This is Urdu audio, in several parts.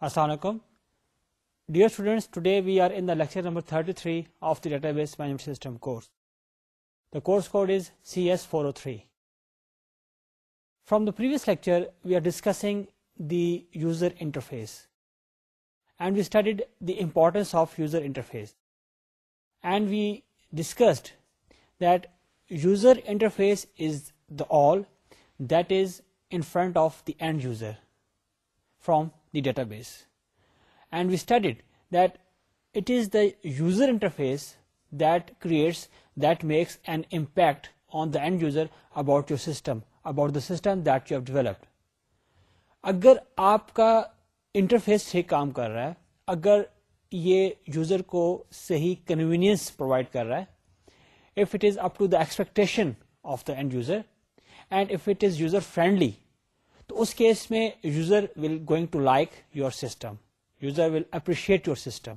Assalamu alaikum. Dear students, today we are in the lecture number 33 of the Database Management System course. The course code is CS403. From the previous lecture, we are discussing the user interface, and we studied the importance of user interface, and we discussed that user interface is the all that is in front of the end user from database and we is it user is the user interface makes that makes on impact on the end user about your system about the system have developed اگر آپ کا انٹرفیس کام کر رہا ہے اگر یہ یوزر کو صحیح کنوینئنس پرووائڈ کر رہا ہے if it is up to the expectation of the end user and if it is user friendly تو اس کیس میں user will going to like your system user will appreciate your system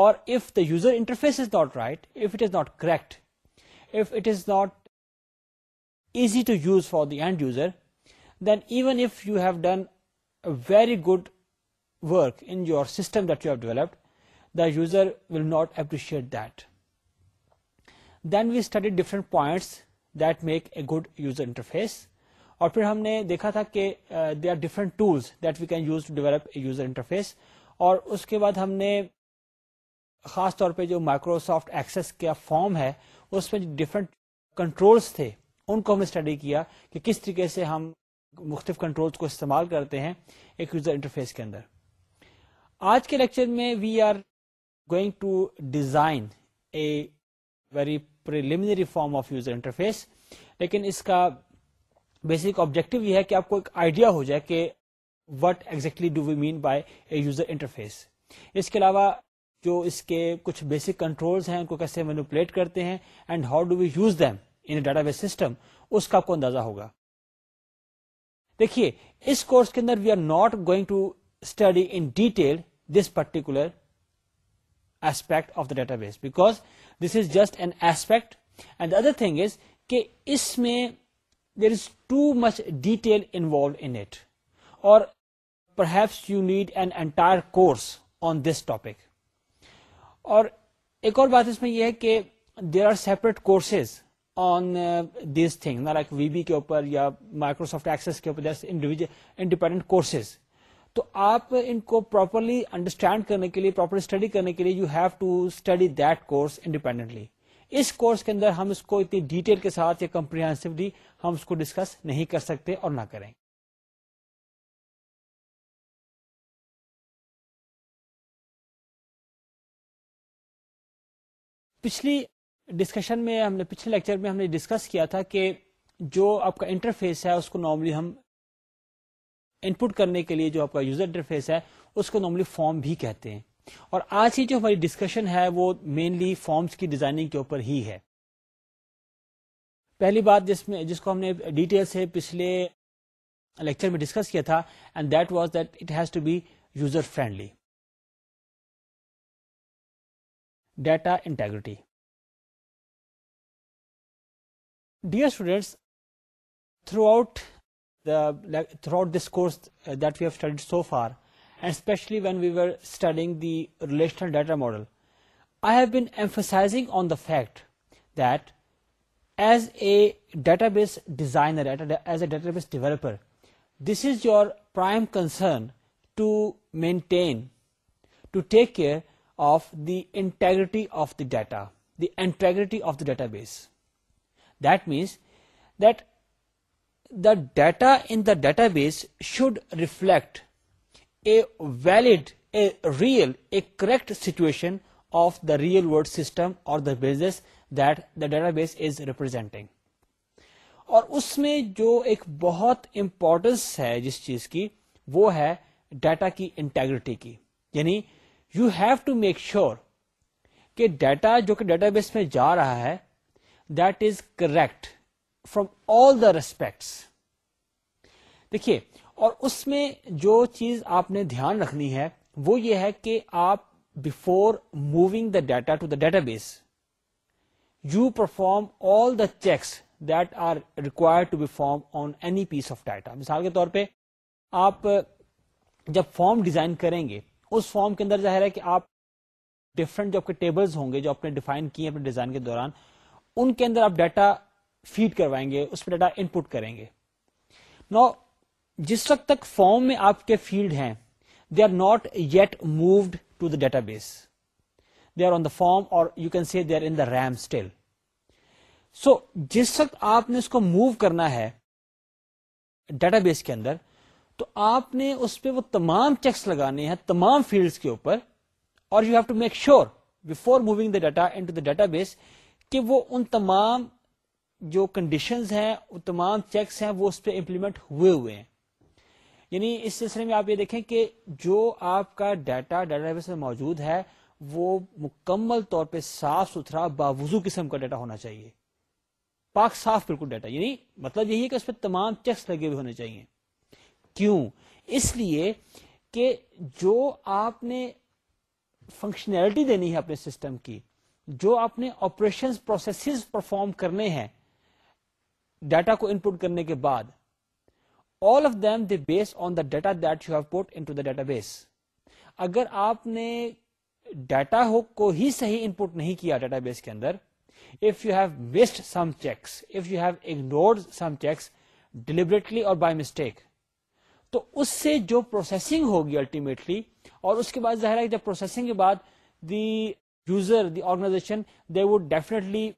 اور if the user interface is not right if it is not correct if it is not easy to use for the end user then even if you have done very good work in your system that you have developed the user will not appreciate that then we study different points that make a good user interface اور پھر ہم نے دیکھا تھا کہ they are different tools that we can use to develop user interface اور اس کے بعد ہم نے خاص طور پہ جو مائکروسافٹ ایکسس کا فارم ہے اس میں جو ڈفرنٹ کنٹرولس تھے ان کو ہم اسٹڈی کیا کہ کس طریقے سے ہم مختلف کنٹرولس کو استعمال کرتے ہیں ایک یوزر انٹرفیس کے اندر آج کے لیکچر میں we are going to design a very preliminary form of user interface لیکن اس کا بیسک آبجیکٹو یہ ہے کہ آپ کو ایک آئیڈیا ہو جائے کہ what exactly do we mean by a user interface اس کے علاوہ جو اس کے کچھ بیسک کنٹرولز ہیں ان کو کیسے مینوپلیٹ کرتے ہیں and how do we use them in database system اس کا آپ کو اندازہ ہوگا دیکھیے اس کورس کے اندر we are not going to study in detail this particular aspect of the database because this is just an aspect and other thing is کہ اس میں there is too much detail involved in it or perhaps you need an entire course on this topic اور ایک اور بات اس میں یہ ہے کہ there are separate courses on this thing نہ لائک وی بی کے اوپر یا مائکروسافٹ ایکسس کے اوپر انڈیپینڈنٹ کورسز تو آپ ان کو پراپرلی انڈرسٹینڈ کرنے کے لیے پراپرلی اسٹڈی کرنے کے لیے you have to study that course independently us course کے اندر ہم اس کو اتنی ڈیٹیل کے ساتھ یا کمپریہسولی ہم اس کو ڈسکس نہیں کر سکتے اور نہ کریں پچھلی ڈسکشن میں ہم نے پچھلے لیکچر میں ہم نے ڈسکس کیا تھا کہ جو آپ کا انٹرفیس ہے اس کو نارملی ہم ان پٹ کرنے کے لیے جو آپ کا یوزر انٹرفیس ہے اس کو نارملی فارم بھی کہتے ہیں اور آج ہی جو ہماری ڈسکشن ہے وہ مینلی فارمس کی ڈیزائننگ کے اوپر ہی ہے پہلی بات جس میں جس کو ہم نے ڈیٹیل سے پچھلے لیکچر میں ڈسکس کیا تھا and that was that it has to be user friendly data integrity dear students throughout throughout this course that we have study so far and especially when we are studying the relational data model I have been emphasising on the fact that as a database designer, as a database developer, this is your prime concern to maintain, to take care of the integrity of the data, the integrity of the database. That means that the data in the database should reflect a valid, a real, a correct situation of the real world system or the business that the database is representing اور اس میں جو ایک بہت امپورٹینس ہے جس چیز کی وہ ہے ڈیٹا کی انٹیگریٹی کی یعنی you have to make sure کہ ڈیٹا جو کہ ڈیٹا بیس میں جا رہا ہے that is correct from all the respects دیکھیے اور اس میں جو چیز آپ نے دھیان رکھنی ہے وہ یہ ہے کہ آپ before moving the data to the database you perform all the checks that are require to perform on any piece of data مثال کے طور پہ آپ جب فارم ڈیزائن کریں گے اس فارم کے اندر ظاہر ہے کہ آپ ڈفرنٹ جو آپ کے ٹیبلز ہوں گے جو آپ نے ڈیفائن کیے اپنے ڈیزائن کے دوران ان کے اندر آپ ڈیٹا فیڈ کروائیں گے اس پہ ڈیٹا ان پٹ کریں گے نو جس وقت تک فارم میں آپ کے فیلڈ ہیں they are not yet moved to the database they are on the form اور you can see they are in the RAM still so جس وقت آپ نے اس کو موو کرنا ہے ڈیٹا بیس کے اندر تو آپ نے اس پہ وہ تمام چیکس لگانے ہیں تمام فیلڈس کے اوپر اور you have to make sure before moving the data into the database کہ وہ ان تمام جو کنڈیشن ہیں تمام چیکس ہیں وہ اس پہ امپلیمنٹ ہوئے ہوئے ہیں یعنی اس سلسلے میں آپ یہ دیکھیں کہ جو آپ کا ڈیٹا ڈیٹا بیس میں موجود ہے وہ مکمل طور پہ صاف ستھرا باوضو قسم کا ڈیٹا ہونا چاہیے پاک صاف بالکل ڈیٹا یعنی مطلب یہی ہے کہ اس پہ تمام چیکس لگے ہوئے ہونے چاہیے کیوں اس لیے کہ جو آپ نے فنکشنلٹی دینی ہے اپنے سسٹم کی جو آپ نے آپریشن پروسیسز پرفارم کرنے ہیں ڈیٹا کو ان پٹ کرنے کے بعد all of them they base on the data that you have put in database اگر آپ نے ڈیٹا ہو کو ہی صحیح ان پٹ نہیں کیا ڈیٹا بیس کے اندر if you have missed some checks if you have ignored some checks deliberately اور بائی مسٹیک تو اس سے جو پروسیسنگ ہوگی الٹیمیٹلی اور اس کے بعد ظاہر ہے جب پروسیسنگ کے بعد the user the organization they would definitely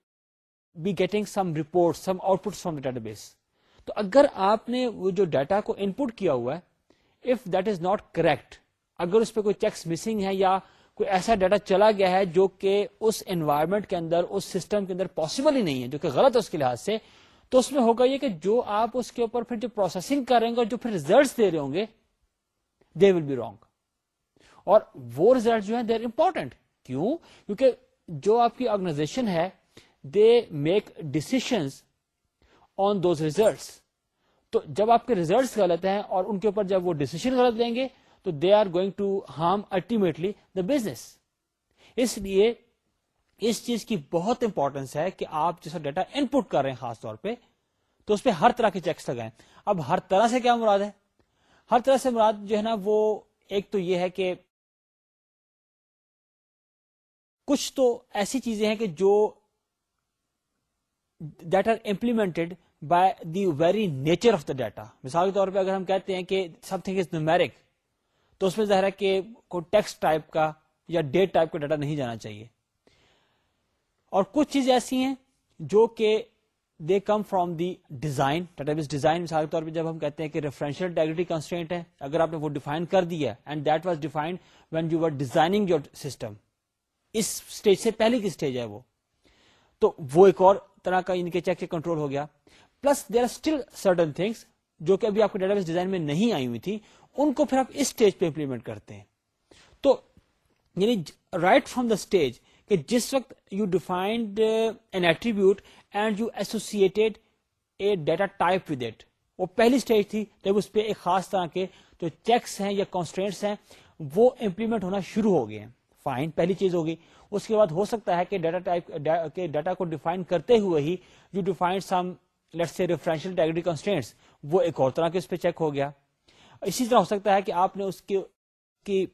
be getting some report some output from the database تو اگر آپ نے وہ جو ڈیٹا کو ان پٹ کیا ہوا ہے if that is not correct اگر اس پہ کوئی چیکس مسنگ ہے یا کوئی ایسا ڈیٹا چلا گیا ہے جو کہ اس انوائرمنٹ کے اندر اس سسٹم کے اندر پاسبل ہی نہیں ہے جو کہ غلط ہے اس کے لحاظ سے تو اس میں ہوگا یہ کہ جو آپ اس کے اوپر پھر جو پروسیسنگ کریں گے اور جو پھر ریزلٹس دے رہے ہوں گے دے ول بی رانگ اور وہ ریزلٹ جو ہے امپورٹنٹ کیوں کیونکہ جو آپ کی آرگنائزیشن ہے they make decisions on those results تو جب آپ کے ریزلٹس غلط ہیں اور ان کے اوپر جب وہ ڈسیشن غلط لیں گے تو they are going to harm ultimately the business اس لیے اس چیز کی بہت امپورٹینس ہے کہ آپ جیسا ڈیٹا ان پٹ کر رہے ہیں خاص طور پہ تو اس پہ ہر طرح کے چیکس لگائیں اب ہر طرح سے کیا مراد ہے ہر طرح سے مراد جو ہے نا وہ ایک تو یہ ہے کہ کچھ تو ایسی چیزیں ہیں کہ جو that are implemented by the very nature of the data مثال کے طور پہ اگر ہم کہتے ہیں کہ سم تھنگ از نومیرک تو اس میں ظاہر ہے کہ کوئی ٹیکسٹ ٹائپ کا یا ڈیٹ ٹائپ کا ڈیٹا نہیں جانا چاہیے اور کچھ چیزیں ایسی ہیں جو کہ they come from the design database design مثال کے طور پہ جب ہم کہتے ہیں کہ ریفرنشل انٹیگریٹی کنسٹینٹ ہے اگر آپ نے وہ ڈیفائن کر دیا and that was defined when you are designing your system us stage سے پہلے کی اسٹیج ہے وہ تو وہ ایک اور طرح کا ان کے چیک کنٹرول ہو گیا plus there are still certain things جو کہ ابھی آپ کو ڈیٹا بیس ڈیزائن میں نہیں آئی ہوئی تھی ان کو پھر آپ اس اسٹیج پہ امپلیمنٹ کرتے ہیں تو یعنی رائٹ فرام دا اسٹیج کہ جس وقت you defined an attribute and you associated a data type with وہ پہلی اسٹیج تھی جب اس پہ ایک خاص طرح کے جو چیکس ہیں یا کانسٹینٹس ہیں وہ امپلیمنٹ ہونا شروع ہو گئے فائن پہلی چیز ہوگی اس کے بعد ہو سکتا ہے کہ ڈیٹا ٹائپ کے ڈیٹا کو ڈیفائن کرتے ہوئے ہی یو سم کانسٹینٹس وہ ایک اور طرح کے اس پہ چیک ہو گیا اسی طرح ہو سکتا ہے کہ آپ نے اس کے کی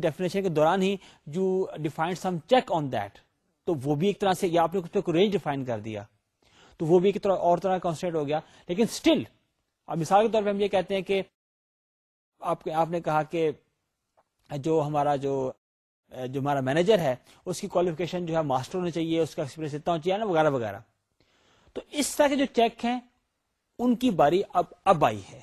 ڈیفنیشن کے دوران ہی جو define some check on that تو وہ بھی ایک طرح سے آپ نے کچھ رینج ڈیفائن کر دیا تو وہ بھی ایک طرح اور طرح کانسنٹریٹ ہو گیا لیکن اسٹل اب مثال کے طور پہ ہم یہ کہتے ہیں کہ آپ آپ نے کہا کہ جو ہمارا جو جو ہمارا مینیجر ہے اس کی کوالیفکیشن جو ہے ماسٹر ہونے چاہیے اس کا ایکسپیرینس اتنا ہونا چاہیے نا وغیرہ وغیرہ تو اس طرح کے جو چیک ہیں ان کی باری اب اب آئی ہے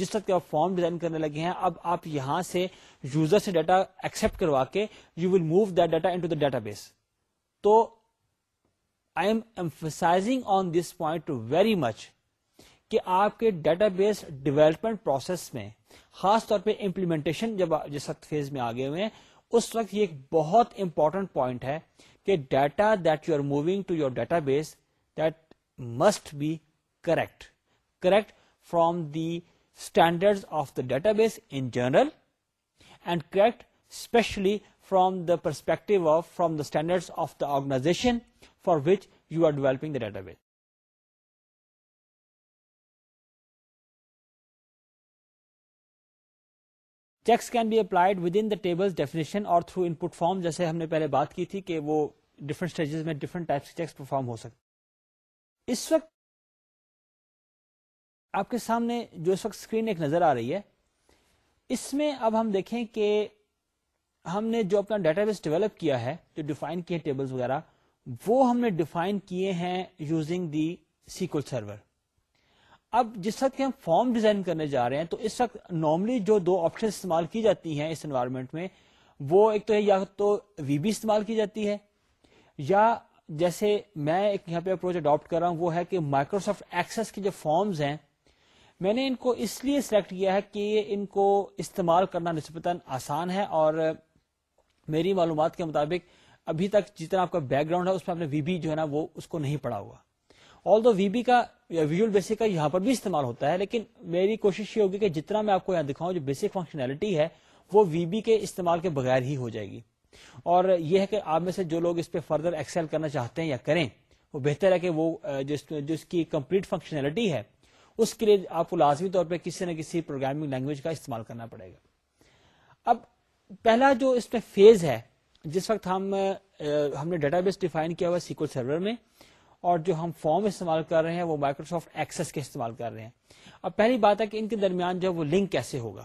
جس وقت فارم ڈیزائن کرنے لگے ہیں اب آپ یہاں سے یوزر سے ڈیٹا ایکسپٹ کروا کے you will move that data into the database تو I am emphasizing on this point very much کہ آپ کے ڈیٹا بیس ڈیولپمنٹ پروسیس میں خاص طور پہ امپلیمنٹیشن جب جس وقت فیز میں آگے ہوئے ہیں اس وقت یہ ایک بہت امپورٹنٹ پوائنٹ ہے کہ data that you are moving to your database that must be correct correct from the standard of the database in general and correct especially from the perspective of from the standard of the organisation for which you are developing the database checks can be applied within the table definition اور تھرو ان پٹ فارم جیسے ہم نے پہلے بات کی تھی کہ وہ ڈفرنٹ اسٹیجز میں ڈفرنٹ ٹائپس کے چیکس پرفارم ہو سکتے اس وقت آپ کے سامنے جو اس وقت اسکرین ایک نظر آ رہی ہے اس میں اب ہم دیکھیں کہ ہم نے جو اپنا ڈیٹا بیس ڈیولپ کیا ہے جو ڈیفائن کیے ٹیبلز وغیرہ وہ ہم نے ڈیفائن کیے ہیں یوزنگ دی سیکول سرور اب جس وقت ہم فارم ڈیزائن کرنے جا رہے ہیں تو اس وقت نارملی جو دو آپشن استعمال کی جاتی ہیں اس انوائرمنٹ میں وہ ایک تو ہے یا تو وی بی استعمال کی جاتی ہے یا جیسے میں ایک یہاں پہ اپروچ اڈاپٹ کر رہا ہوں وہ ہے کہ مائکروسافٹ ایکسس کے جو فارمز ہیں میں نے ان کو اس لیے سلیکٹ کیا ہے کہ ان کو استعمال کرنا نسبتاً آسان ہے اور میری معلومات کے مطابق ابھی تک جتنا آپ کا بیک گراؤنڈ ہے اس میں آپ نے وی بی جو ہے نا وہ اس کو نہیں پڑا ہوا آل دو وی بی کا یا ویژل بیسک کا یہاں پر بھی استعمال ہوتا ہے لیکن میری کوشش یہ ہوگی کہ جتنا میں آپ کو یہاں دکھاؤں جو بیسک فنکشنلٹی ہے وہ وی بی کے استعمال کے بغیر ہی ہو جائے گی اور یہ ہے کہ آپ میں سے جو لوگ اس پہ فردر ایکسل کرنا چاہتے ہیں یا کریں وہ بہتر ہے کہ وہ جس, جس کی کمپلیٹ فنکشنلٹی ہے اس کے لیے آپ کو لازمی طور پہ کسی نہ کسی پروگرامنگ لینگویج کا استعمال کرنا پڑے گا اب پہلا جو اس میں فیز ہے جس وقت ہم ہم نے ڈیٹا بیس ڈیفائن کیا ہوا سیکول سرور میں اور جو ہم فارم استعمال کر رہے ہیں وہ مائکروسافٹ ایکسس کے استعمال کر رہے ہیں اب پہلی بات ہے کہ ان کے درمیان جو وہ لنک کیسے ہوگا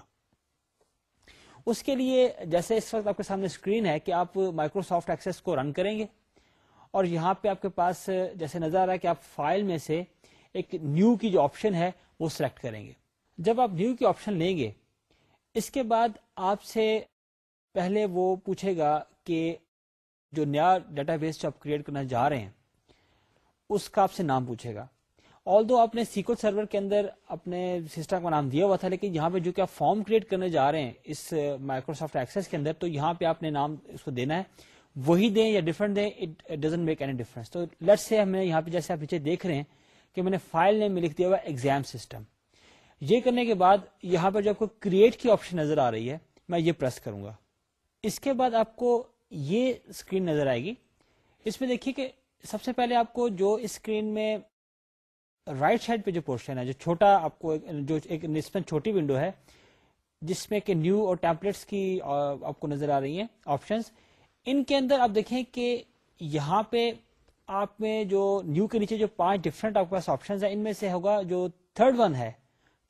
اس کے لیے جیسے اس وقت آپ کے سامنے اسکرین ہے کہ آپ مائکروسافٹ ایکسس کو رن کریں گے اور یہاں پہ آپ کے پاس جیسے نظر آ رہا ہے کہ آپ فائل میں سے ایک نیو کی جو آپشن ہے وہ سلیکٹ کریں گے جب آپ نیو کی آپشن لیں گے اس کے بعد آپ سے پہلے وہ پوچھے گا کہ جو نیا ڈیٹا بیس جو آپ کریٹ کرنا جا رہے ہیں اس کا آپ سے نام پوچھے گا آل دو آپ نے سیکل سرور کے اندر اپنے سسٹم کا نام دیا ہوا تھا لیکن یہاں پہ جو کہ آپ فارم کریٹ کرنے جا رہے ہیں اس مائکروسافٹ ایکسس کے اندر تو یہاں پہ آپ نے نام اس کو دینا ہے وہی دیں یا ڈفرنٹ دیں it doesn't make any difference تو لیٹ سے ہمیں یہاں پہ جیسے آپ پیچھے دیکھ رہے ہیں کہ میں نے فائل نیم میں لکھ دیا ہوا ایگزام سسٹم یہ کرنے کے بعد یہاں پر جو آپ کو کریٹ کی آپشن نظر آ رہی ہے میں یہ پریس کروں گا اس کے بعد آپ کو یہ اسکرین نظر آئے گی اس میں دیکھیے کہ سب سے پہلے آپ کو جو اسکرین میں رائٹ right سائڈ پہ جو پورشن ہے جو چھوٹا آپ کو جو ایک چھوٹی ونڈو ہے جس میں کہ نیو اور ٹیمپلیٹس کی آپ کو نظر آ رہی ہیں آپشنس ان کے اندر آپ دیکھیں کہ یہاں پہ آپ میں جو نیو کے نیچے جو پانچ آپ کے پاس ہیں ان میں سے ہوگا جو تھرڈ ون ہے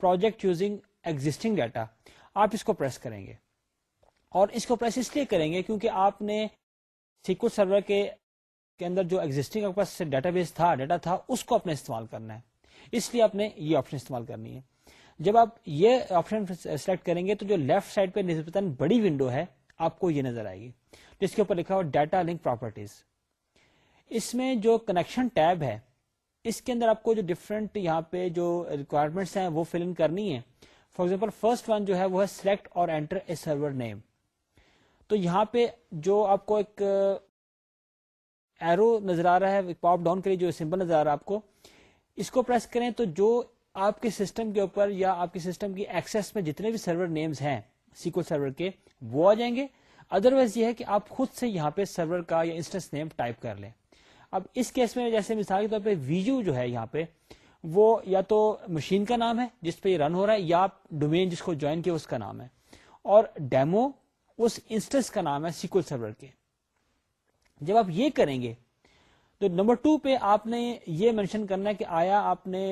پروجیکٹ یوزنگ ایگزٹنگ ڈیٹا آپ اس کو پریس کریں گے اور اس کو پریس اس لیے کریں گے کیونکہ آپ نے سرور کے کے اندر جو ایگزٹنگ آپ ڈیٹا بیس تھا ڈیٹا تھا اس کو استعمال کرنا ہے اس لیے آپ نے یہ آپشن استعمال کرنی ہے جب آپ یہ آپشن سلیکٹ کریں گے تو جو لیفٹ سائڈ پہ نسبتاً بڑی ونڈو ہے آپ کو یہ نظر آئے گی جس کے اوپر لکھا ہوا ڈیٹا لنک پراپرٹیز اس میں جو کنیکشن ٹیب ہے اس کے اندر آپ کو جو ڈفرنٹ یہاں پہ جو ریکوائرمنٹس ہیں وہ فل ان کرنی ہے فار ایگزامپل فرسٹ ون جو ہے وہ ہے سلیکٹ اور اینٹر اے سرور نیم تو یہاں پہ جو آپ کو ایک ایرو uh, نظر آ رہا ہے پاپ ڈاؤن کے لیے جو سمپل نظر آ رہا ہے آپ کو اس کو پریس کریں تو جو آپ کے سسٹم کے اوپر یا آپ کے سسٹم کی ایکسس میں جتنے بھی سرور نیمز ہیں سیکو سرور کے وہ آ جائیں گے ادر وائز یہ ہے کہ آپ خود سے یہاں پہ سرور کا یا انسٹنس نیم ٹائپ کر لیں اب اس کیس میں جیسے مثال کے طور پہ ویجو جو ہے یہاں پہ وہ یا تو مشین کا نام ہے جس پہ یہ رن ہو رہا ہے یا ڈومین جس کو جوائن کیا اس کا نام ہے اور ڈیمو اس انسٹنس کا نام ہے سیکول سرور کے جب آپ یہ کریں گے تو نمبر ٹو پہ آپ نے یہ مینشن کرنا ہے کہ آیا آپ نے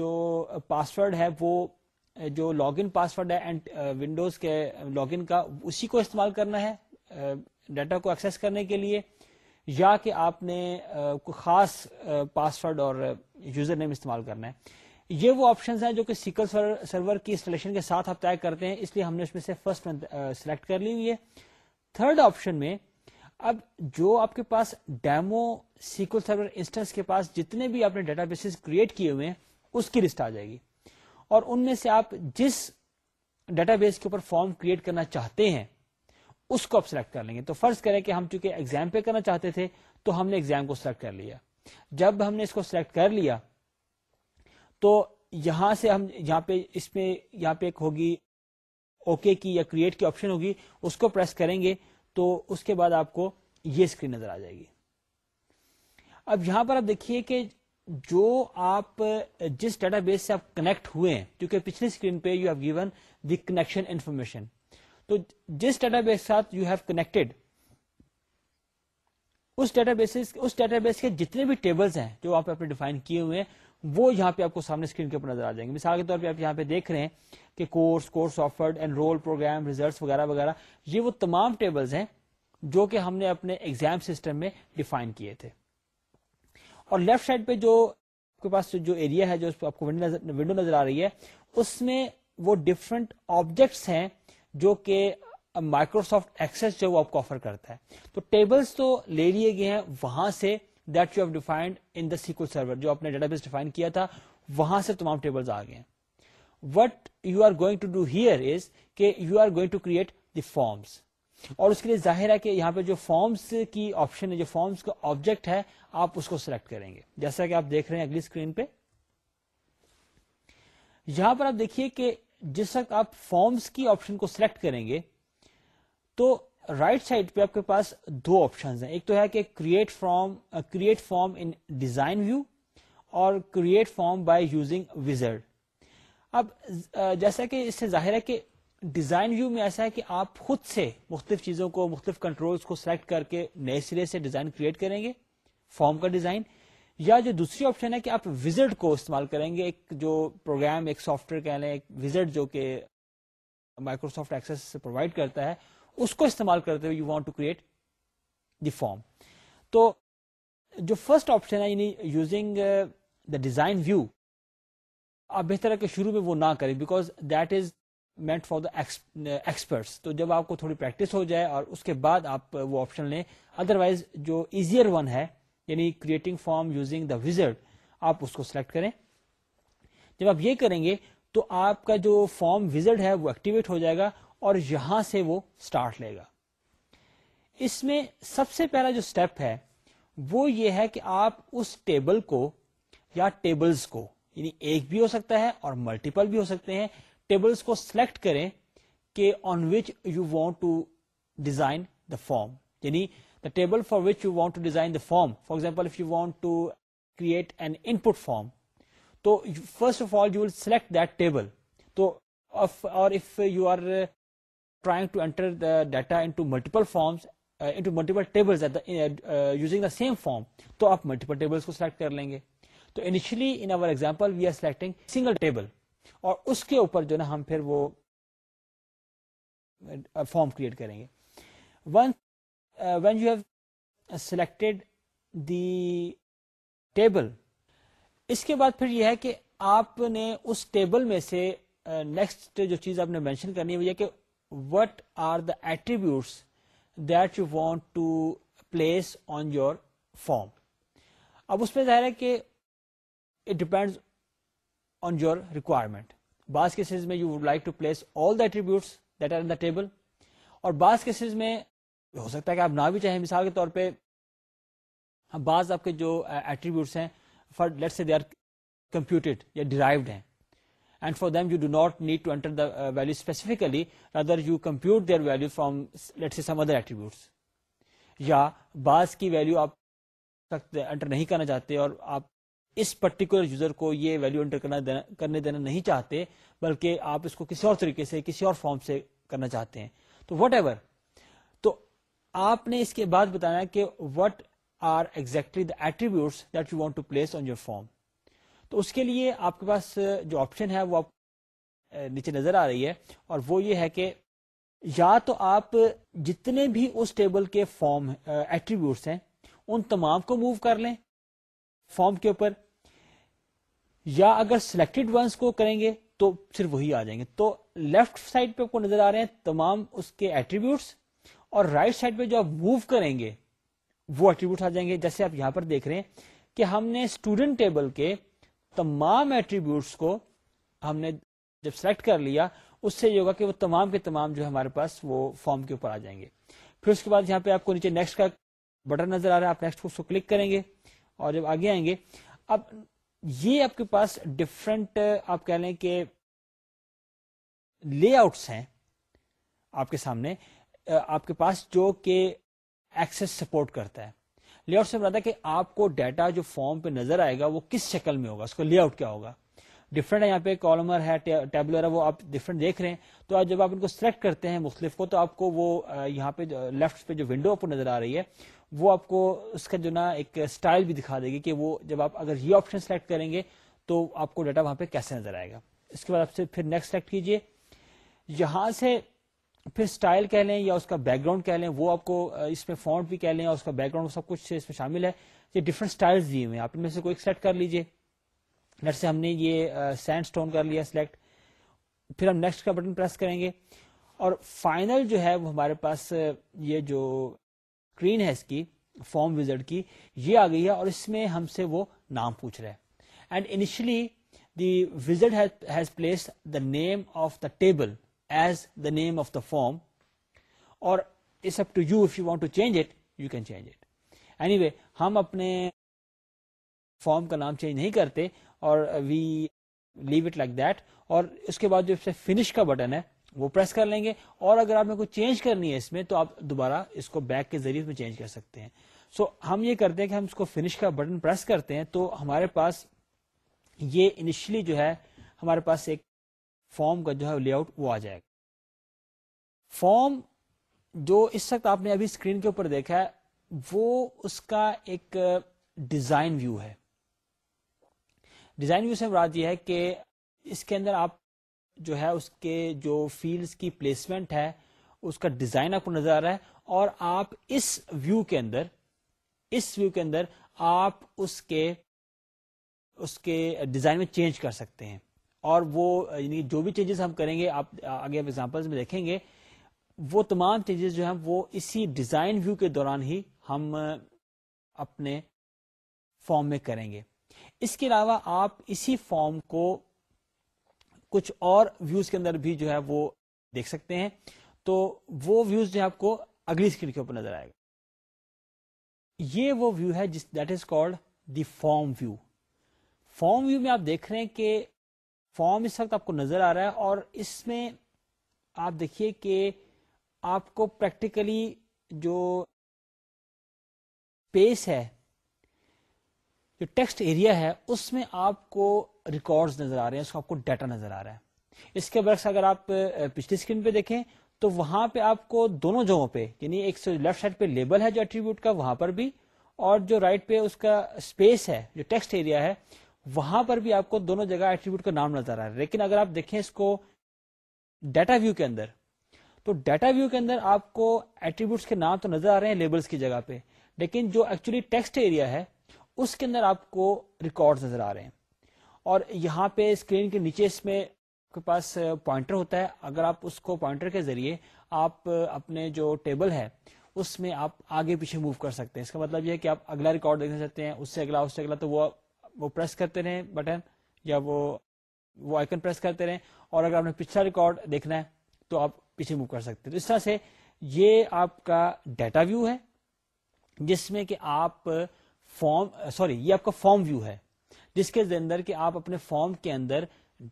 جو پاس ورڈ ہے وہ جو لاگ ان پاسورڈ ہے ونڈوز کے لاگ ان کا اسی کو استعمال کرنا ہے ڈیٹا کو ایکسس کرنے کے لیے یا کہ آپ نے کوئی خاص پاس ورڈ اور یوزر نیم استعمال کرنا ہے یہ وہ آپشنز ہیں جو کہ سیکل سرور کی انسٹالیشن کے ساتھ آپ طے کرتے ہیں اس لیے ہم نے اس میں سے فرسٹ سلیکٹ کر لی ہوئی ہے تھرڈ آپشن میں اب جو آپ کے پاس ڈیمو سیکل سرور انسٹنس کے پاس جتنے بھی آپ نے ڈیٹا بیسز کریٹ کیے ہوئے ہیں اس کی لسٹ آ جائے گی اور ان میں سے آپ جس ڈیٹا بیس کے اوپر فارم کریٹ کرنا چاہتے ہیں اس کو آپ سلیکٹ کر لیں گے تو فرض کریں کہ ہم چونکہ ایگزام پہ کرنا چاہتے تھے تو ہم نے ایگزام کو سلیکٹ کر لیا جب ہم نے اس کو سلیکٹ کر لیا تو یہاں سے ہم یہاں پہ اس میں یہاں پہ ایک ہوگی اوکے کی یا کریٹ کی آپشن ہوگی اس کو پریس کریں گے تو اس کے بعد آپ کو یہ اسکرین نظر آ جائے گی اب یہاں پر آپ دیکھیے کہ جو آپ جس ڈیٹا بیس سے آپ کنیکٹ ہوئے ہیں کیونکہ پچھلی اسکرین پہ you have given the connection information تو جس ڈیٹا بیس کے ساتھ یو ہیو کنیکٹڈ اس ڈیٹا بیس اس ڈیٹا بیس کے جتنے بھی ٹیبلز ہیں جو آپ نے ڈیفائن کیے ہوئے ہیں وہ یہاں پہ آپ کو سامنے اسکرین کے اوپر نظر آ جائیں گے مثال کے طور پہ آپ یہاں پہ دیکھ رہے ہیں کہ course course offered roll program results وغیرہ وغیرہ یہ وہ تمام ٹیبلز ہیں جو کہ ہم نے اپنے ایگزام سسٹم میں ڈیفائن کیے تھے اور لیفٹ سائڈ پہ جو آپ کے پاس جو ایریا ہے جو آپ کو ونڈو نظر آ رہی ہے اس میں وہ ڈفرنٹ آبجیکٹس ہیں جو کہ مائکروسافٹ ایکسس جو آپ کو آفر کرتا ہے تو ٹیبلس تو لے لیے گئے ہیں وہاں وہاں سے سے that you have defined in the server جو آپ نے ڈیٹا بیس ڈیفائن کیا تھا تمام آ گئے what you are going to do here is کہ you are going to create the forms اور اس کے لیے ظاہر ہے کہ یہاں پہ جو فارمس کی آپشن ہے جو فارمس کا آبجیکٹ ہے آپ اس کو سلیکٹ کریں گے جیسا کہ آپ دیکھ رہے ہیں اگلی اسکرین پہ یہاں پر آپ دیکھیے کہ جس وقت آپ فارمس کی آپشن کو سلیکٹ کریں گے تو رائٹ right سائڈ پہ آپ کے پاس دو آپشن ایک تو ہے کہ create form create form in design view اور create form by using wizard اب جیسا کہ اس سے ظاہر ہے کہ ڈیزائن ویو میں ایسا ہے کہ آپ خود سے مختلف چیزوں کو مختلف کنٹرولز کو سلیکٹ کر کے نئے سرے سے ڈیزائن کریٹ کریں گے فارم کا ڈیزائن یا جو دوسری آپشن ہے کہ آپ وزٹ کو استعمال کریں گے ایک جو پروگرام ایک سافٹ ویئر کہہ لیں ایک وزٹ جو کہ مائکروسافٹ ایکسس پرووائڈ کرتا ہے اس کو استعمال کرتے ہوئے you want to create the form تو جو فرسٹ آپشن ہے یعنی یوزنگ دا ڈیزائن ویو آپ بہتر ہے کہ شروع میں وہ نہ کریں because that is meant for the experts تو جب آپ کو تھوڑی پریکٹس ہو جائے اور اس کے بعد آپ وہ آپشن لیں ادروائز جو ایزیئر ون ہے یعنی creating form using the wizard آپ اس کو سلیکٹ کریں جب آپ یہ کریں گے تو آپ کا جو فارم وزٹ ہے وہ ایکٹیویٹ ہو جائے گا اور یہاں سے وہ اسٹارٹ لے گا اس میں سب سے پہلا جو اسٹیپ ہے وہ یہ ہے کہ آپ اس ٹیبل کو یا ٹیبلز کو یعنی ایک بھی ہو سکتا ہے اور ملٹیپل بھی ہو سکتے ہیں ٹیبلز کو سلیکٹ کریں کہ on which you want to design the form یعنی table for which you want to design form for example create an input form تو فرسٹ آف آل سلیکٹر لیں گے تو انیشلیپل we are selecting single table اور اس کے اوپر جو نا ہم فارم کریٹ کریں گے when you have the table اس کے بعد پھر یہ ہے کہ آپ نے اس ٹیبل میں سے نیکسٹ جو چیز آپ نے مینشن کرنی ہے کہ what are the attributes that you want to place on your form اب اس میں ظاہر ہے کہ it depend on your requirement بعض کیسز میں you would like to place all the attributes that are in the table اور بعض کیسز میں ہو سکتا ہے کہ آپ نہ بھی چاہیں مثال کے طور پہ بعض آپ کے جو ایٹریبیوٹس ہیں for let say they are computed یا ڈیرائیوڈ ہیں and for them you do not need to enter the value specifically other you compute their value from late سے سم ادر ایٹریبیوٹس یا بعض کی ویلو آپ انٹر نہیں کرنا چاہتے اور آپ اس پرٹیکولر یوزر کو یہ ویلو انٹر کرنا دینا, کرنے دینا نہیں چاہتے بلکہ آپ اس کو کسی اور طریقے سے کسی اور فارم سے کرنا چاہتے ہیں تو وٹ ایور آپ نے اس کے بعد بتانا کہ what are exactly the attributes that you want to place on your form تو اس کے لیے آپ کے پاس جو آپشن ہے وہ نیچے نظر آ رہی ہے اور وہ یہ ہے کہ یا تو آپ جتنے بھی اس ٹیبل کے فارم ایٹریبیوٹس ہیں ان تمام کو موو کر لیں فارم کے اوپر یا اگر سلیکٹڈ ونس کو کریں گے تو صرف وہی آ جائیں گے تو لیفٹ سائڈ پہ آپ کو نظر آ رہے ہیں تمام اس کے ایٹریبیوٹس اور رائٹ right سائڈ پہ جو آپ موو کریں گے وہ ایٹریبیوٹ آ جائیں گے جیسے آپ یہاں پر دیکھ رہے ہیں کہ ہم نے اسٹوڈنٹ ٹیبل کے تمام ایٹریبیوٹس کو ہم نے جب سلیکٹ کر لیا اس سے یہ ہوگا کہ وہ تمام کے تمام جو ہمارے پاس وہ فارم کے اوپر آ جائیں گے پھر اس کے بعد یہاں پہ آپ کو نیچے نیکسٹ کا بٹن نظر آ رہا ہے آپ نیکسٹ کو کلک کریں گے اور جب آگے آئیں گے اب یہ آپ کے پاس ڈفرنٹ آپ کہہ لیں کہ لے آؤٹس ہیں آپ کے سامنے آپ کے پاس جو کہ ایکسس سپورٹ کرتا ہے لے آؤٹ سے کہ آپ کو ڈیٹا جو فارم پہ نظر آئے گا وہ کس شکل میں ہوگا اس کو لے آؤٹ کیا ہوگا ڈفرنٹ ہے یہاں پہ ٹیبلر ہے وہ آپ ڈفرنٹ دیکھ رہے ہیں تو جب آپ ان کو سلیکٹ کرتے ہیں مختلف کو تو آپ کو وہ یہاں پہ لیفٹ پہ جو ونڈو نظر آ رہی ہے وہ آپ کو اس کا جو نا ایک اسٹائل بھی دکھا دے گی کہ وہ جب آپ اگر یہ آپشن سلیکٹ کریں گے تو آپ کو ڈیٹا وہاں پہ کیسے نظر آئے گا اس کے بعد آپ سے پھر نیکسٹ سلیکٹ کیجیے یہاں سے پھر اسٹائل لیں یا اس کا بیک گراؤنڈ کہہ لیں وہ آپ کو اس میں فونٹ بھی کہہ لیں اس کا بیک گراؤنڈ سب کچھ اس میں شامل ہے یہ ڈفرنٹ اسٹائل دیے ہوئے آپ میں سے کوئی سلیکٹ کر لیجیے سے ہم نے یہ سینڈ اسٹون کر لیا سلیکٹ پھر ہم نیکسٹ کا بٹن پریس کریں گے اور فائنل جو ہے وہ ہمارے پاس یہ جو اسکرین ہے اس کی فارم وزٹ کی یہ آ گئی ہے اور اس میں ہم سے وہ نام پوچھ رہے and initially the wizard has placed the name of the table as the name of the form or it's up to you if you want to change it you can change it anyway ہم اپنے فارم کا نام چینج نہیں کرتے اور we leave it like that اور اس کے بعد جو سے فنش کا بٹن ہے وہ پریس کر لیں گے اور اگر آپ نے کوئی چینج کرنی ہے اس میں تو آپ دوبارہ اس کو بیک کے ذریعے میں چینج کر سکتے ہیں سو so, ہم یہ کرتے ہیں کہ ہم اس کو فنش کا بٹن پریس کرتے ہیں تو ہمارے پاس یہ انیشلی جو ہے ہمارے پاس ایک فارم کا جو ہے لے آؤٹ وہ آ جائے گا فارم جو اس وقت آپ نے ابھی اسکرین کے اوپر دیکھا ہے وہ اس کا ایک ڈیزائن ویو ہے ڈیزائن ویو سے مراد یہ ہے کہ اس کے اندر آپ جو ہے اس کے جو فیلڈس کی پلیسمنٹ ہے اس کا ڈیزائن آپ کو نظر آ رہا ہے اور آپ اس ویو کے اندر اس ویو کے اندر آپ اس اس کے کے ڈیزائن میں چینج کر سکتے ہیں اور وہ یعنی جو بھی چینجز ہم کریں گے آپ آگے ہم ایگزامپل میں دیکھیں گے وہ تمام چینجز جو ہیں وہ اسی ڈیزائن ویو کے دوران ہی ہم اپنے فارم میں کریں گے اس کے علاوہ آپ اسی فارم کو کچھ اور ویوز کے اندر بھی جو ہے وہ دیکھ سکتے ہیں تو وہ ویوز جو ہے آپ کو اگلی اسکرین کے اوپر نظر آئے گا یہ وہ ویو ہے جس that is called the form view form view میں آپ دیکھ رہے ہیں کہ فارم اس وقت آپ کو نظر آ رہا ہے اور اس میں آپ دیکھیے کہ آپ کو پریکٹیکلی جو پیس ہے جو ٹیکسٹ ایریا ہے اس میں آپ کو ریکارڈ نظر آ رہے ہیں اس کو آپ کو ڈیٹا نظر آ رہا ہے اس کے برعکس اگر آپ پچھلی اسکرین پہ دیکھیں تو وہاں پہ آپ کو دونوں جگہوں پہ یعنی ایک لیفٹ سائڈ پہ لیبل ہے جو ایٹریبیوٹ کا وہاں پر بھی اور جو رائٹ right پہ اس کا اسپیس ہے جو ٹیکسٹ ایریا ہے وہاں پر بھی آپ کو دونوں جگہ ایٹریبیوٹ کا نام نظر آ رہا ہے لیکن اگر آپ دیکھیں اس کو ڈیٹا ویو کے اندر تو ڈیٹا ویو کے اندر آپ کو ایٹریبیوٹس کے نام تو نظر آ رہے ہیں کی جگہ پہ لیکن جو ایکچولی ٹیکسٹ ایریا ہے اس کے اندر آپ کو ریکارڈ نظر آ رہے ہیں اور یہاں پہ اسکرین کے نیچے اس میں کے پاس پوائنٹر ہوتا ہے اگر آپ اس کو پوائنٹر کے ذریعے آپ اپنے جو ٹیبل ہے اس میں آپ آگے پیچھے موو کر سکتے ہیں اس کا مطلب یہ ہے کہ آپ اگلا ریکارڈ دیکھنا چاہتے ہیں اس سے اگلا اس سے اگلا تو وہ وہ پریس کرتے رہیں بٹن یا وہ وہ آئکن پریس کرتے رہیں اور اگر آپ نے پچھلا ریکارڈ دیکھنا ہے تو آپ پیچھے موو کر سکتے اس طرح سے یہ آپ کا ڈیٹا ویو ہے جس میں کہ آپ فارم سوری یہ آپ کا فارم ویو ہے جس کے اندر کہ آپ اپنے فارم کے اندر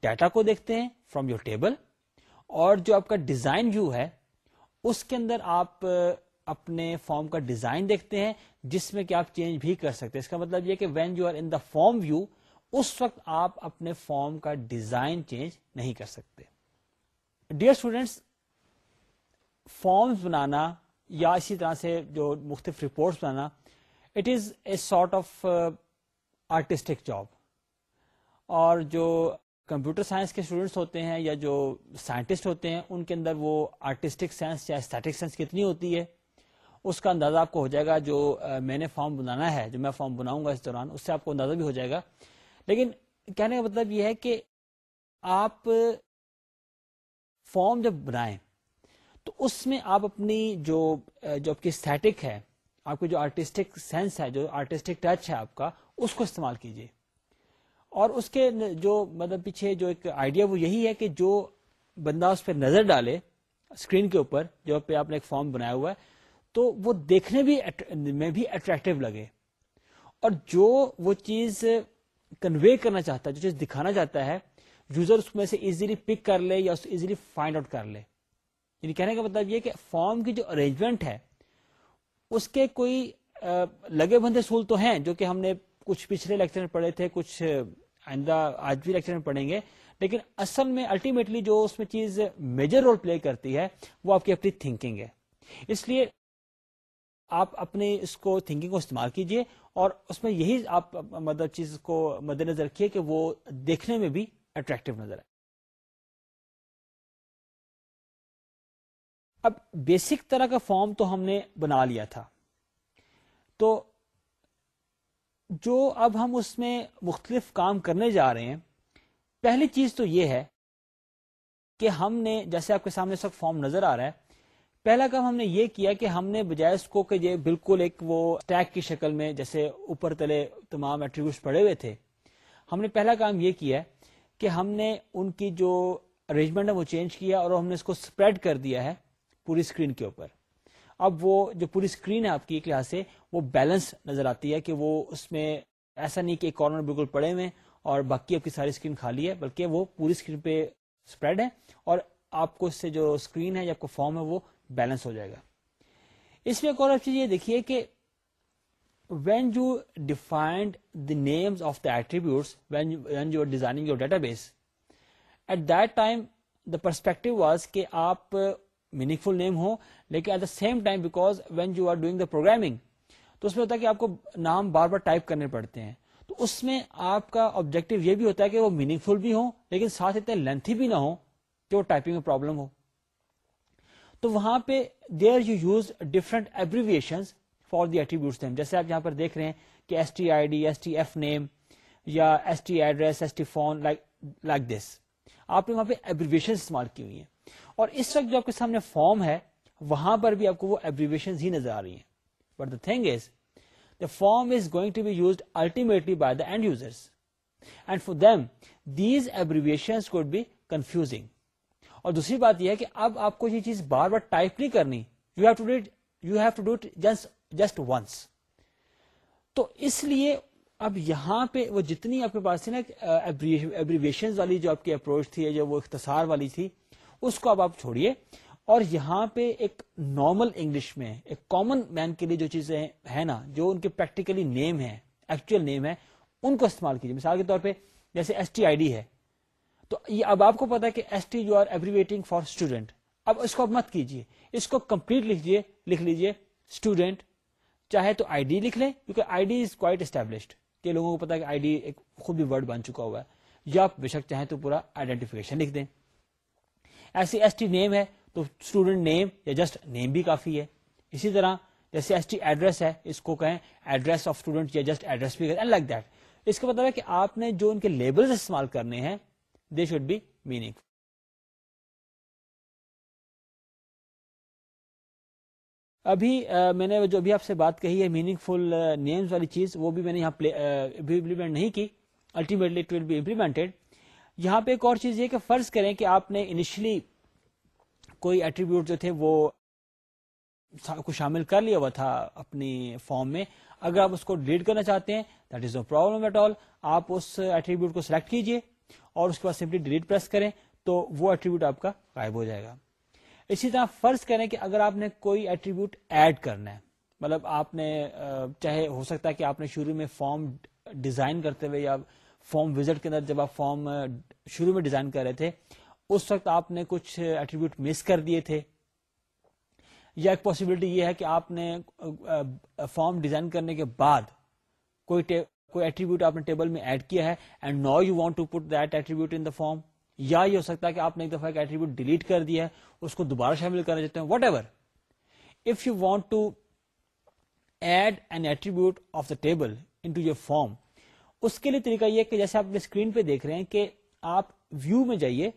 ڈیٹا کو دیکھتے ہیں فرام یور ٹیبل اور جو آپ کا ڈیزائن ویو ہے اس کے اندر آپ اپنے فارم کا ڈیزائن دیکھتے ہیں جس میں کہ آپ چینج بھی کر سکتے ہیں اس کا مطلب یہ کہ when you are in the form view اس وقت آپ اپنے فارم کا ڈیزائن چینج نہیں کر سکتے ڈیئر اسٹوڈینٹس فارمس بنانا یا اسی طرح سے جو مختلف reports banana it is a sort of artistic job اور جو کمپیوٹر سائنس کے اسٹوڈینٹس ہوتے ہیں یا جو سائنٹسٹ ہوتے ہیں ان کے اندر وہ آرٹسٹک سائنس یا اسٹیٹک سائنس کتنی ہوتی ہے اس کا اندازہ آپ کو ہو جائے گا جو میں نے فارم بنانا ہے جو میں فارم بناؤں گا اس دوران اس سے آپ کو اندازہ بھی ہو جائے گا لیکن کہنے کا مطلب یہ ہے کہ آپ فارم جب بنائیں تو اس میں آپ اپنی جو جو آپ کی اسٹیٹک ہے آپ کی جو آرٹسٹک سینس ہے جو آرٹسٹک ٹچ ہے آپ کا اس کو استعمال کیجیے اور اس کے جو مطلب پیچھے جو ایک آئیڈیا وہ یہی ہے کہ جو بندہ اس پہ نظر ڈالے اسکرین کے اوپر جو پہ آپ نے ایک فارم بنایا ہوا ہے تو وہ دیکھنے بھی میں بھی اٹریکٹو لگے اور جو وہ چیز کنوے کرنا چاہتا ہے جو چیز دکھانا چاہتا ہے یوزر اس میں سے ایزیلی پک کر لے یا اس ایزیلی فائنڈ آؤٹ کر لے یعنی کہنے کا مطلب یہ کہ فارم کی جو ارینجمنٹ ہے اس کے کوئی لگے بندے سول تو ہیں جو کہ ہم نے کچھ پچھلے لیکچر میں پڑھے تھے کچھ آئندہ آج بھی لیکچر میں پڑھیں گے لیکن اصل میں الٹیمیٹلی جو اس میں چیز میجر رول پلے کرتی ہے وہ آپ کی اپنی تھنکنگ ہے اس لیے آپ اپنے اس کو تھنکنگ کو استعمال کیجئے اور اس میں یہی آپ مدد چیز کو مد نظر رکھیے کہ وہ دیکھنے میں بھی اٹریکٹو نظر آئے اب بیسک طرح کا فارم تو ہم نے بنا لیا تھا تو جو اب ہم اس میں مختلف کام کرنے جا رہے ہیں پہلی چیز تو یہ ہے کہ ہم نے جیسے آپ کے سامنے سب فارم نظر آ رہا ہے پہلا کام ہم نے یہ کیا کہ ہم نے بجائے اس کو کہ یہ بالکل ایک وہ ٹیگ کی شکل میں جیسے اوپر تلے تمام ایٹریبیوٹس پڑے ہوئے تھے ہم نے پہلا کام یہ کیا کہ ہم نے ان کی جو ارینجمنٹ ہے وہ چینج کیا اور ہم نے اس کو اسپریڈ کر دیا ہے پوری اسکرین کے اوپر اب وہ جو پوری اسکرین ہے آپ کی ایک لحاظ سے وہ بیلنس نظر آتی ہے کہ وہ اس میں ایسا نہیں کہ ایک کارنر بالکل پڑے ہوئے اور باقی آپ کی ساری اسکرین خالی ہے بلکہ وہ پوری اسکرین پہ اسپریڈ ہے اور آپ کو اس سے جو اسکرین ہے یا آپ کو فارم ہے وہ بیلنس ہو جائے گا اس میں ایک اور چیز یہ دیکھیے کہ when you defined of the when are designing your database at that time the perspective was کہ آپ میننگ فل نیم ہو لیکن at the same time because when you are doing the program تو اس میں ہوتا ہے کہ آپ کو نام بار بار ٹائپ کرنے پڑتے ہیں تو اس میں آپ کا آبجیکٹو یہ بھی ہوتا ہے کہ وہ میننگ فل بھی ہو لیکن ساتھ اتنے لینتھی بھی نہ ہو وہ ٹائپنگ میں پرابلم ہو تو وہاں پہ there are you use different abbreviation for the attributes جیسے آپ یہاں پر دیکھ رہے ہیں کہ S S S S T T T T I D F name یا ایڈریس فون لائک دس آپ نے وہاں پہ ایبریویشن استعمال کی ہوئی ہیں اور اس وقت جو آپ کے سامنے فارم ہے وہاں پر بھی آپ کو وہ ایبریویشن ہی نظر آ رہی ہیں but the thing is the form is going to be used الٹی end users and for them these abbreviation could be confusing اور دوسری بات یہ ہے کہ اب آپ کو یہ چیز بار بار ٹائپ نہیں کرنی you have to do you have to do it just just once تو اس لیے اب یہاں پہ وہ جتنی آپ کے پاس تھی ایبریویشن والی جو آپ کی اپروچ تھی جو وہ اختصار والی تھی اس کو اب آپ چھوڑیے اور یہاں پہ ایک نارمل انگلش میں ایک کامن مین کے لیے جو چیزیں ہیں نا جو ان کے پریکٹیکلی نیم ہے ایکچوئل نیم ہے ان کو استعمال کیجیے مثال کے طور پہ جیسے ایس ٹی آئی ڈی ہے تو یہ اب آپ کو پتا ہے کہ S T U are abbreviating for student اب اس کو اب مت کیجیے اس کو کمپلیٹ لیجیے لکھ لیجیے اسٹوڈینٹ چاہے تو آئی ڈی لکھ لیں کیونکہ I D is quite established کہ لوگوں کو پتا کہ آئی ڈی ایک خوبی ورڈ بن چکا ہوا ہے یا آپ بے شک چاہیں تو پورا آئیڈینٹیفکیشن لکھ دیں ایسی ایس ٹی نیم ہے تو اسٹوڈنٹ نیم یا جسٹ نیم بھی کافی ہے اسی طرح جیسے ایس ٹی ایڈریس ہے اس کو کہیں ایڈریس آف اسٹوڈینٹ یا جسٹ ایڈریس بھی لائک دیٹ اس کا مطلب ہے کہ آپ نے جو ان کے لیبلز استعمال کرنے ہیں میننگ ابھی میں نے جو ابھی آپ سے بات کہی ہے میننگ فل نیمز والی چیز وہ بھی میں نے یہاں امپلیمنٹ نہیں کی الٹیمیٹلی ول بی امپلیمنٹڈ یہاں پہ ایک اور چیز یہ کہ فرض کریں کہ آپ نے انیشلی کوئی ایٹریبیوٹ جو تھے وہ کو شامل کر لیا ہوا تھا اپنی فارم میں اگر آپ اس کو ڈیلیٹ کرنا چاہتے ہیں that is no problem at all آپ اس ایٹریبیوٹ کو سلیکٹ کیجیے اور اس کے بعد سمپلی ڈیلیٹ پریس کریں تو وہ ایٹریبیوٹ آپ کا غائب ہو جائے گا اسی طرح فرض کریں کہ اگر آپ نے کوئی ایٹریبیوٹ ایڈ کرنا ہے مطلب آپ نے چاہے ہو سکتا ہے کہ آپ نے شروع میں فارم ڈیزائن کرتے ہوئے یا فارم وزٹ کے اندر جب آپ فارم شروع میں ڈیزائن کر رہے تھے اس وقت آپ نے کچھ ایٹریبیوٹ مس کر دیے تھے یا ایک پاسبلٹی یہ ہے کہ آپ نے فارم ڈیزائن کرنے کے بعد کوئی کوئی ایٹریبیوٹ آپ نے ٹیبل میں ایڈ کیا ہے and now you want to put that attribute in the form یا یہ ہو سکتا ہے کہ آپ نے ایک دفعہ ایک ایٹریبیوٹ ڈیلیٹ کر دیا ہے اس کو دوبارہ شامل کرنا چاہتے ہیں whatever if you want to add an attribute of the table into your form اس کے لیے طریقہ یہ کہ جیسے آپ نے اسکرین پہ دیکھ رہے ہیں کہ آپ ویو میں جائیے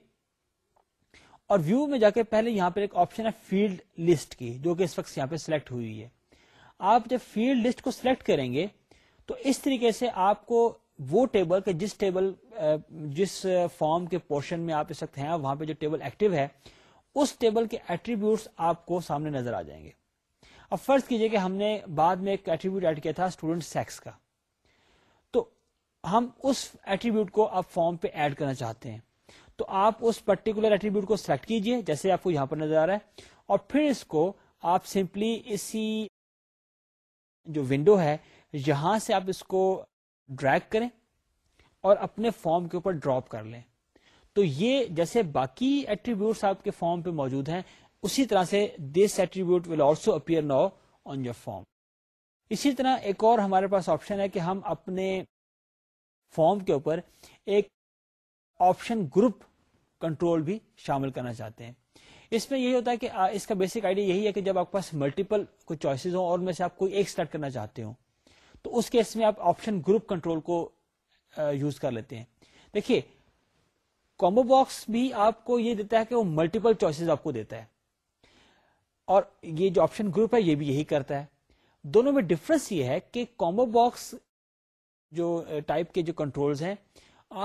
اور ویو میں جا کے پہلے یہاں پہ ایک آپشن ہے فیلڈ لسٹ کی جو کہ اس وقت یہاں پہ سلیکٹ ہوئی ہے آپ جب فیلڈ لسٹ کو سلیکٹ کریں گے تو اس طریقے سے آپ کو وہ ٹیبل کے جس ٹیبل جس فارم کے پورشن میں آپ اس وقت ہیں وہاں پہ جو ٹیبل ایکٹیو ہے اس ٹیبل کے ایٹریبیوٹس آپ کو سامنے نظر آ جائیں گے اب فرض کیجئے کہ ہم نے بعد میں ایک ایٹریبیوٹ ایڈ کیا تھا اسٹوڈنٹ سیکس کا تو ہم اس ایٹریبیوٹ کو آپ فارم پہ ایڈ کرنا چاہتے ہیں تو آپ اس پرٹیکولر ایٹریبیوٹ کو سلیکٹ کیجئے جیسے آپ کو یہاں پر نظر آ رہا ہے اور پھر اس کو آپ سمپلی اسی جو ونڈو ہے یہاں سے آپ اس کو ڈریک کریں اور اپنے فارم کے اوپر ڈراپ کر لیں تو یہ جیسے باقی ایٹریبیوٹس آپ کے فارم پہ موجود ہیں اسی طرح سے this attribute will also appear now on your form اسی طرح ایک اور ہمارے پاس آپشن ہے کہ ہم اپنے فارم کے اوپر ایک آپشن گروپ کنٹرول بھی شامل کرنا چاہتے ہیں اس میں یہی ہوتا ہے کہ اس کا بیسک آئیڈیا یہی ہے کہ جب آپ کے پاس ملٹیپل کوئی چوائسیز ہوں اور میں سے آپ کوئی ایک سلیکٹ کرنا چاہتے ہوں تو اس کیس میں آپ آپشن گروپ کنٹرول کو یوز کر لیتے ہیں دیکھیے کومبو باکس بھی آپ کو یہ دیتا ہے کہ وہ ملٹیپل چوائسیز آپ کو دیتا ہے اور یہ جو آپشن گروپ ہے یہ بھی یہی کرتا ہے دونوں میں ڈفرنس یہ ہے کہ کومبو باکس جو ٹائپ کے جو کنٹرولز ہیں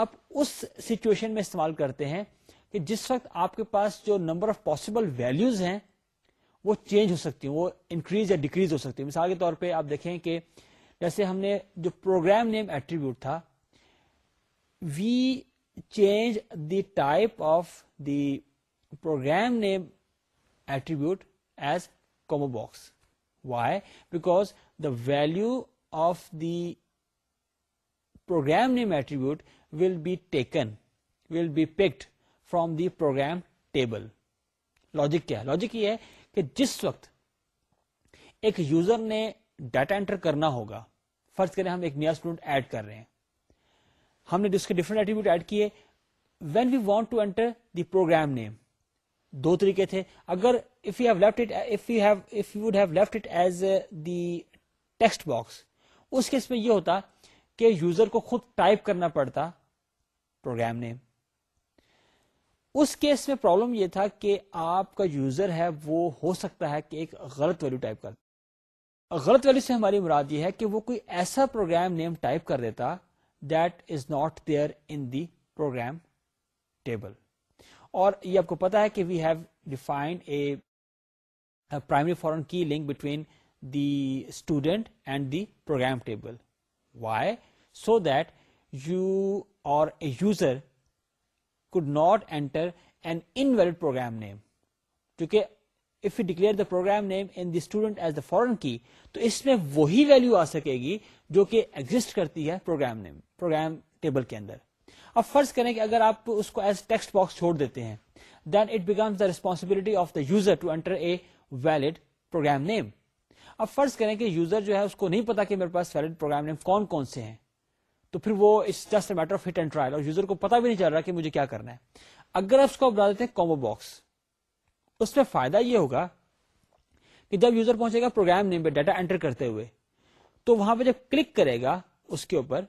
آپ اس سچویشن میں استعمال کرتے ہیں کہ جس وقت آپ کے پاس جو نمبر آف پاسبل ویلوز ہیں وہ چینج ہو سکتی ہیں وہ انکریز یا ڈیکریز ہو سکتی مثال کے طور پہ آپ دیکھیں کہ جیسے ہم نے جو پروگرام نیم ایٹریبیوٹ تھا we change the type of the program name attribute as combo box why because the value of the program name attribute will be taken will be picked from the program table logic کیا ہے لاجک یہ ہے کہ جس وقت ایک یوزر نے ڈیٹا انٹر کرنا ہوگا فرض کریں ہم ایک نیا اسٹوڈنٹ ایڈ کر رہے ہیں ہم نے اس کے ڈفرنٹ ایٹیبیوٹ ایڈ کیے when we want to enter the program name دو طریقے تھے اگر if you have left it if you have if you would have left it as the text box us case میں یہ ہوتا کہ یوزر کو خود ٹائپ کرنا پڑتا پروگرام نیم اس کیس میں پرابلم یہ تھا کہ آپ کا یوزر ہے وہ ہو سکتا ہے کہ ایک غلط ویلو ٹائپ کر غلط ویلی سے ہماری مراد یہ ہے کہ وہ کوئی ایسا پروگرام نیم ٹائپ کر دیتا that is not there in the program table اور یہ آپ کو پتا ہے کہ we have defined a primary foreign key link between the student and the program table why so that you or a user could not enter an invalid program name کیونکہ layer program name in student as the foreign key تو اس میں وہی ویلو آ سکے گی جو کہ ایگزٹ کرتی ہے پروگرام نیم پروگرام ٹیبل کے اندر اب فرض کریں کہ اگر آپ اس کو ایز ٹیکسٹ باکس چھوڑ دیتے ہیں then it becomes the responsibility of the user to enter a valid program name اب فرض کریں کہ یوزر جو ہے اس کو نہیں پتا کہ میرے پاس ویلڈ پروگرام نیم کون کون سے ہیں تو پھر وہ just matter of hit and trial اور یوزر کو پتا بھی نہیں چل رہا کہ مجھے کیا کرنا ہے اگر آپ اس کو بنا دیتے ہیں کومبو باکس اس میں فائدہ یہ ہوگا کہ جب یوزر پہنچے گا پروگرام نیم پہ ڈیٹا انٹر کرتے ہوئے تو وہاں پہ جب کلک کرے گا اس کے اوپر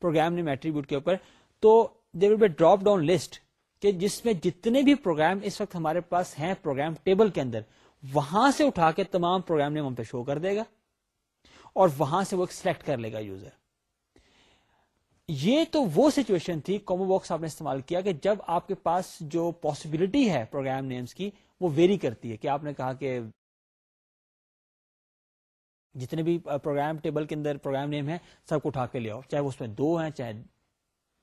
پروگرام نیم ایٹریبیوٹ کے اوپر تو they will be drop down list کہ جس میں جتنے بھی پروگرام اس وقت ہمارے پاس ہیں پروگرام ٹیبل کے اندر وہاں سے اٹھا کے تمام پروگرام نیم ہم پہ شو کر دے گا اور وہاں سے وہ سلیکٹ کر لے گا یوزر یہ تو وہ سچویشن تھی کومو باکس آپ نے استعمال کیا کہ جب آپ کے پاس جو پاسبلٹی ہے پروگرام نیمز کی وہ ویری کرتی ہے کہ آپ نے کہا کہ جتنے بھی پروگرام ٹیبل کے اندر پروگرام نیم سب کو اٹھا کے لے آؤ چاہے اس میں دو ہیں چاہے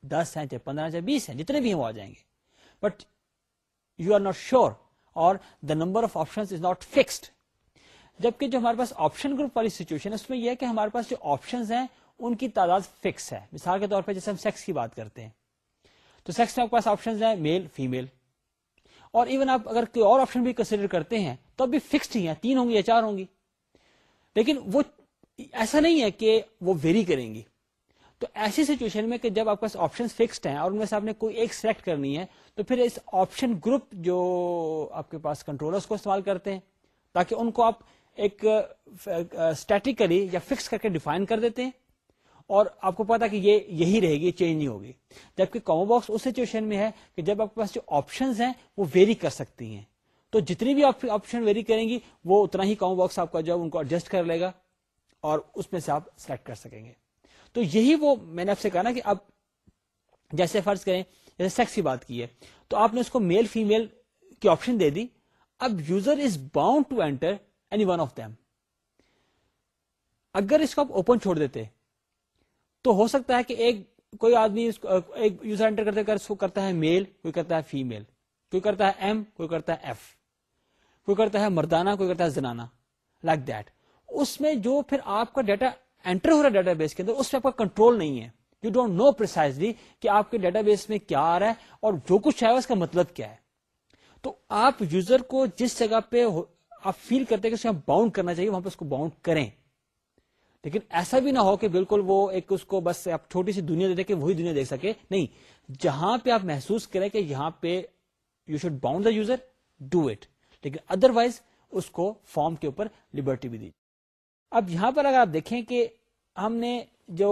دس ہیں چاہے پندرہ چاہے بیس ہیں جتنے بھی ہیں وہ آ جائیں گے but you are not sure or the number of option is not fixed جبکہ جو ہمارے پاس آپشن گروپ والی سچویشن ہے اس میں یہ ہے کہ ہمارے پاس جو آپشن ہیں ان کی تعداد فکس ہے مثال کے طور پہ جیسے ہم سیکس کی بات کرتے ہیں تو سیکس میں آپ کے پاس آپشن ہیں میل فیمل اور ایون آپ اگر کوئی اور آپشن بھی کنسیڈر کرتے ہیں تو اب بھی فکسڈ ہی ہیں تین ہوں گی یا چار ہوں گی لیکن وہ ایسا نہیں ہے کہ وہ ویری کریں گی تو ایسی سچویشن میں کہ جب آپ کے پاس آپشن فکسڈ ہیں اور ان میں سے آپ نے کوئی ایک سلیکٹ کرنی ہے تو پھر اس آپشن گروپ جو آپ کے پاس کنٹرولرس کو استعمال کرتے ہیں تاکہ ان کو آپ ایک اسٹیٹیکلی یا فکس کر کے ڈیفائن کر دیتے ہیں اور آپ کو پتا کہ یہ یہی رہے گی چینج نہیں ہوگی جبکہ کامو باکس اس سچویشن میں ہے کہ جب آپ کے پاس جو آپشن ہیں وہ ویری کر سکتی ہیں تو جتنی بھی آپشن ویری کریں گی وہ اتنا ہی کامو باکس آپ کا جو ان کو ایڈجسٹ کر لے گا اور اس میں سے آپ سلیکٹ کر سکیں گے تو یہی وہ میں نے آپ سے کہا نا کہ آپ جیسے فرض کریں جیسے سیکس کی بات کی ہے تو آپ نے اس کو میل فیمل کی آپشن دے دی اب user is bound to enter any one of them اگر اس کو آپ اوپن چھوڑ دیتے تو ہو سکتا ہے کہ ایک کوئی آدمی ایک یوزر انٹر کرتے کر اس کو کرتا ہے میل کوئی کرتا ہے فیمل کوئی کرتا ہے ایم کوئی کرتا ہے ایف کوئی کرتا ہے مردانہ کوئی کرتا ہے زنانا لائک دیٹ اس میں جو پھر آپ کا ڈیٹا انٹر ہو رہا ہے ڈیٹا بیس کے اندر اس آپ کا کنٹرول نہیں ہے یو ڈونٹ نو پرسائزلی کہ آپ کے ڈیٹا بیس میں کیا آ رہا ہے اور جو کچھ ہے اس کا مطلب کیا ہے تو آپ یوزر کو جس جگہ پہ آپ فیل کرتے ہیں کہ باؤنڈ کرنا چاہیے وہاں پہ اس کو باؤنڈ کریں لیکن ایسا بھی نہ ہو کہ بالکل وہ ایک اس کو بس آپ چھوٹی سی دنیا دے دے کے وہی دنیا دیکھ سکے نہیں جہاں پہ آپ محسوس کریں کہ یہاں پہ you should bound the user do it لیکن ادر وائز اس کو فارم کے اوپر لبرٹی بھی دی اب یہاں پر اگر آپ دیکھیں کہ ہم نے جو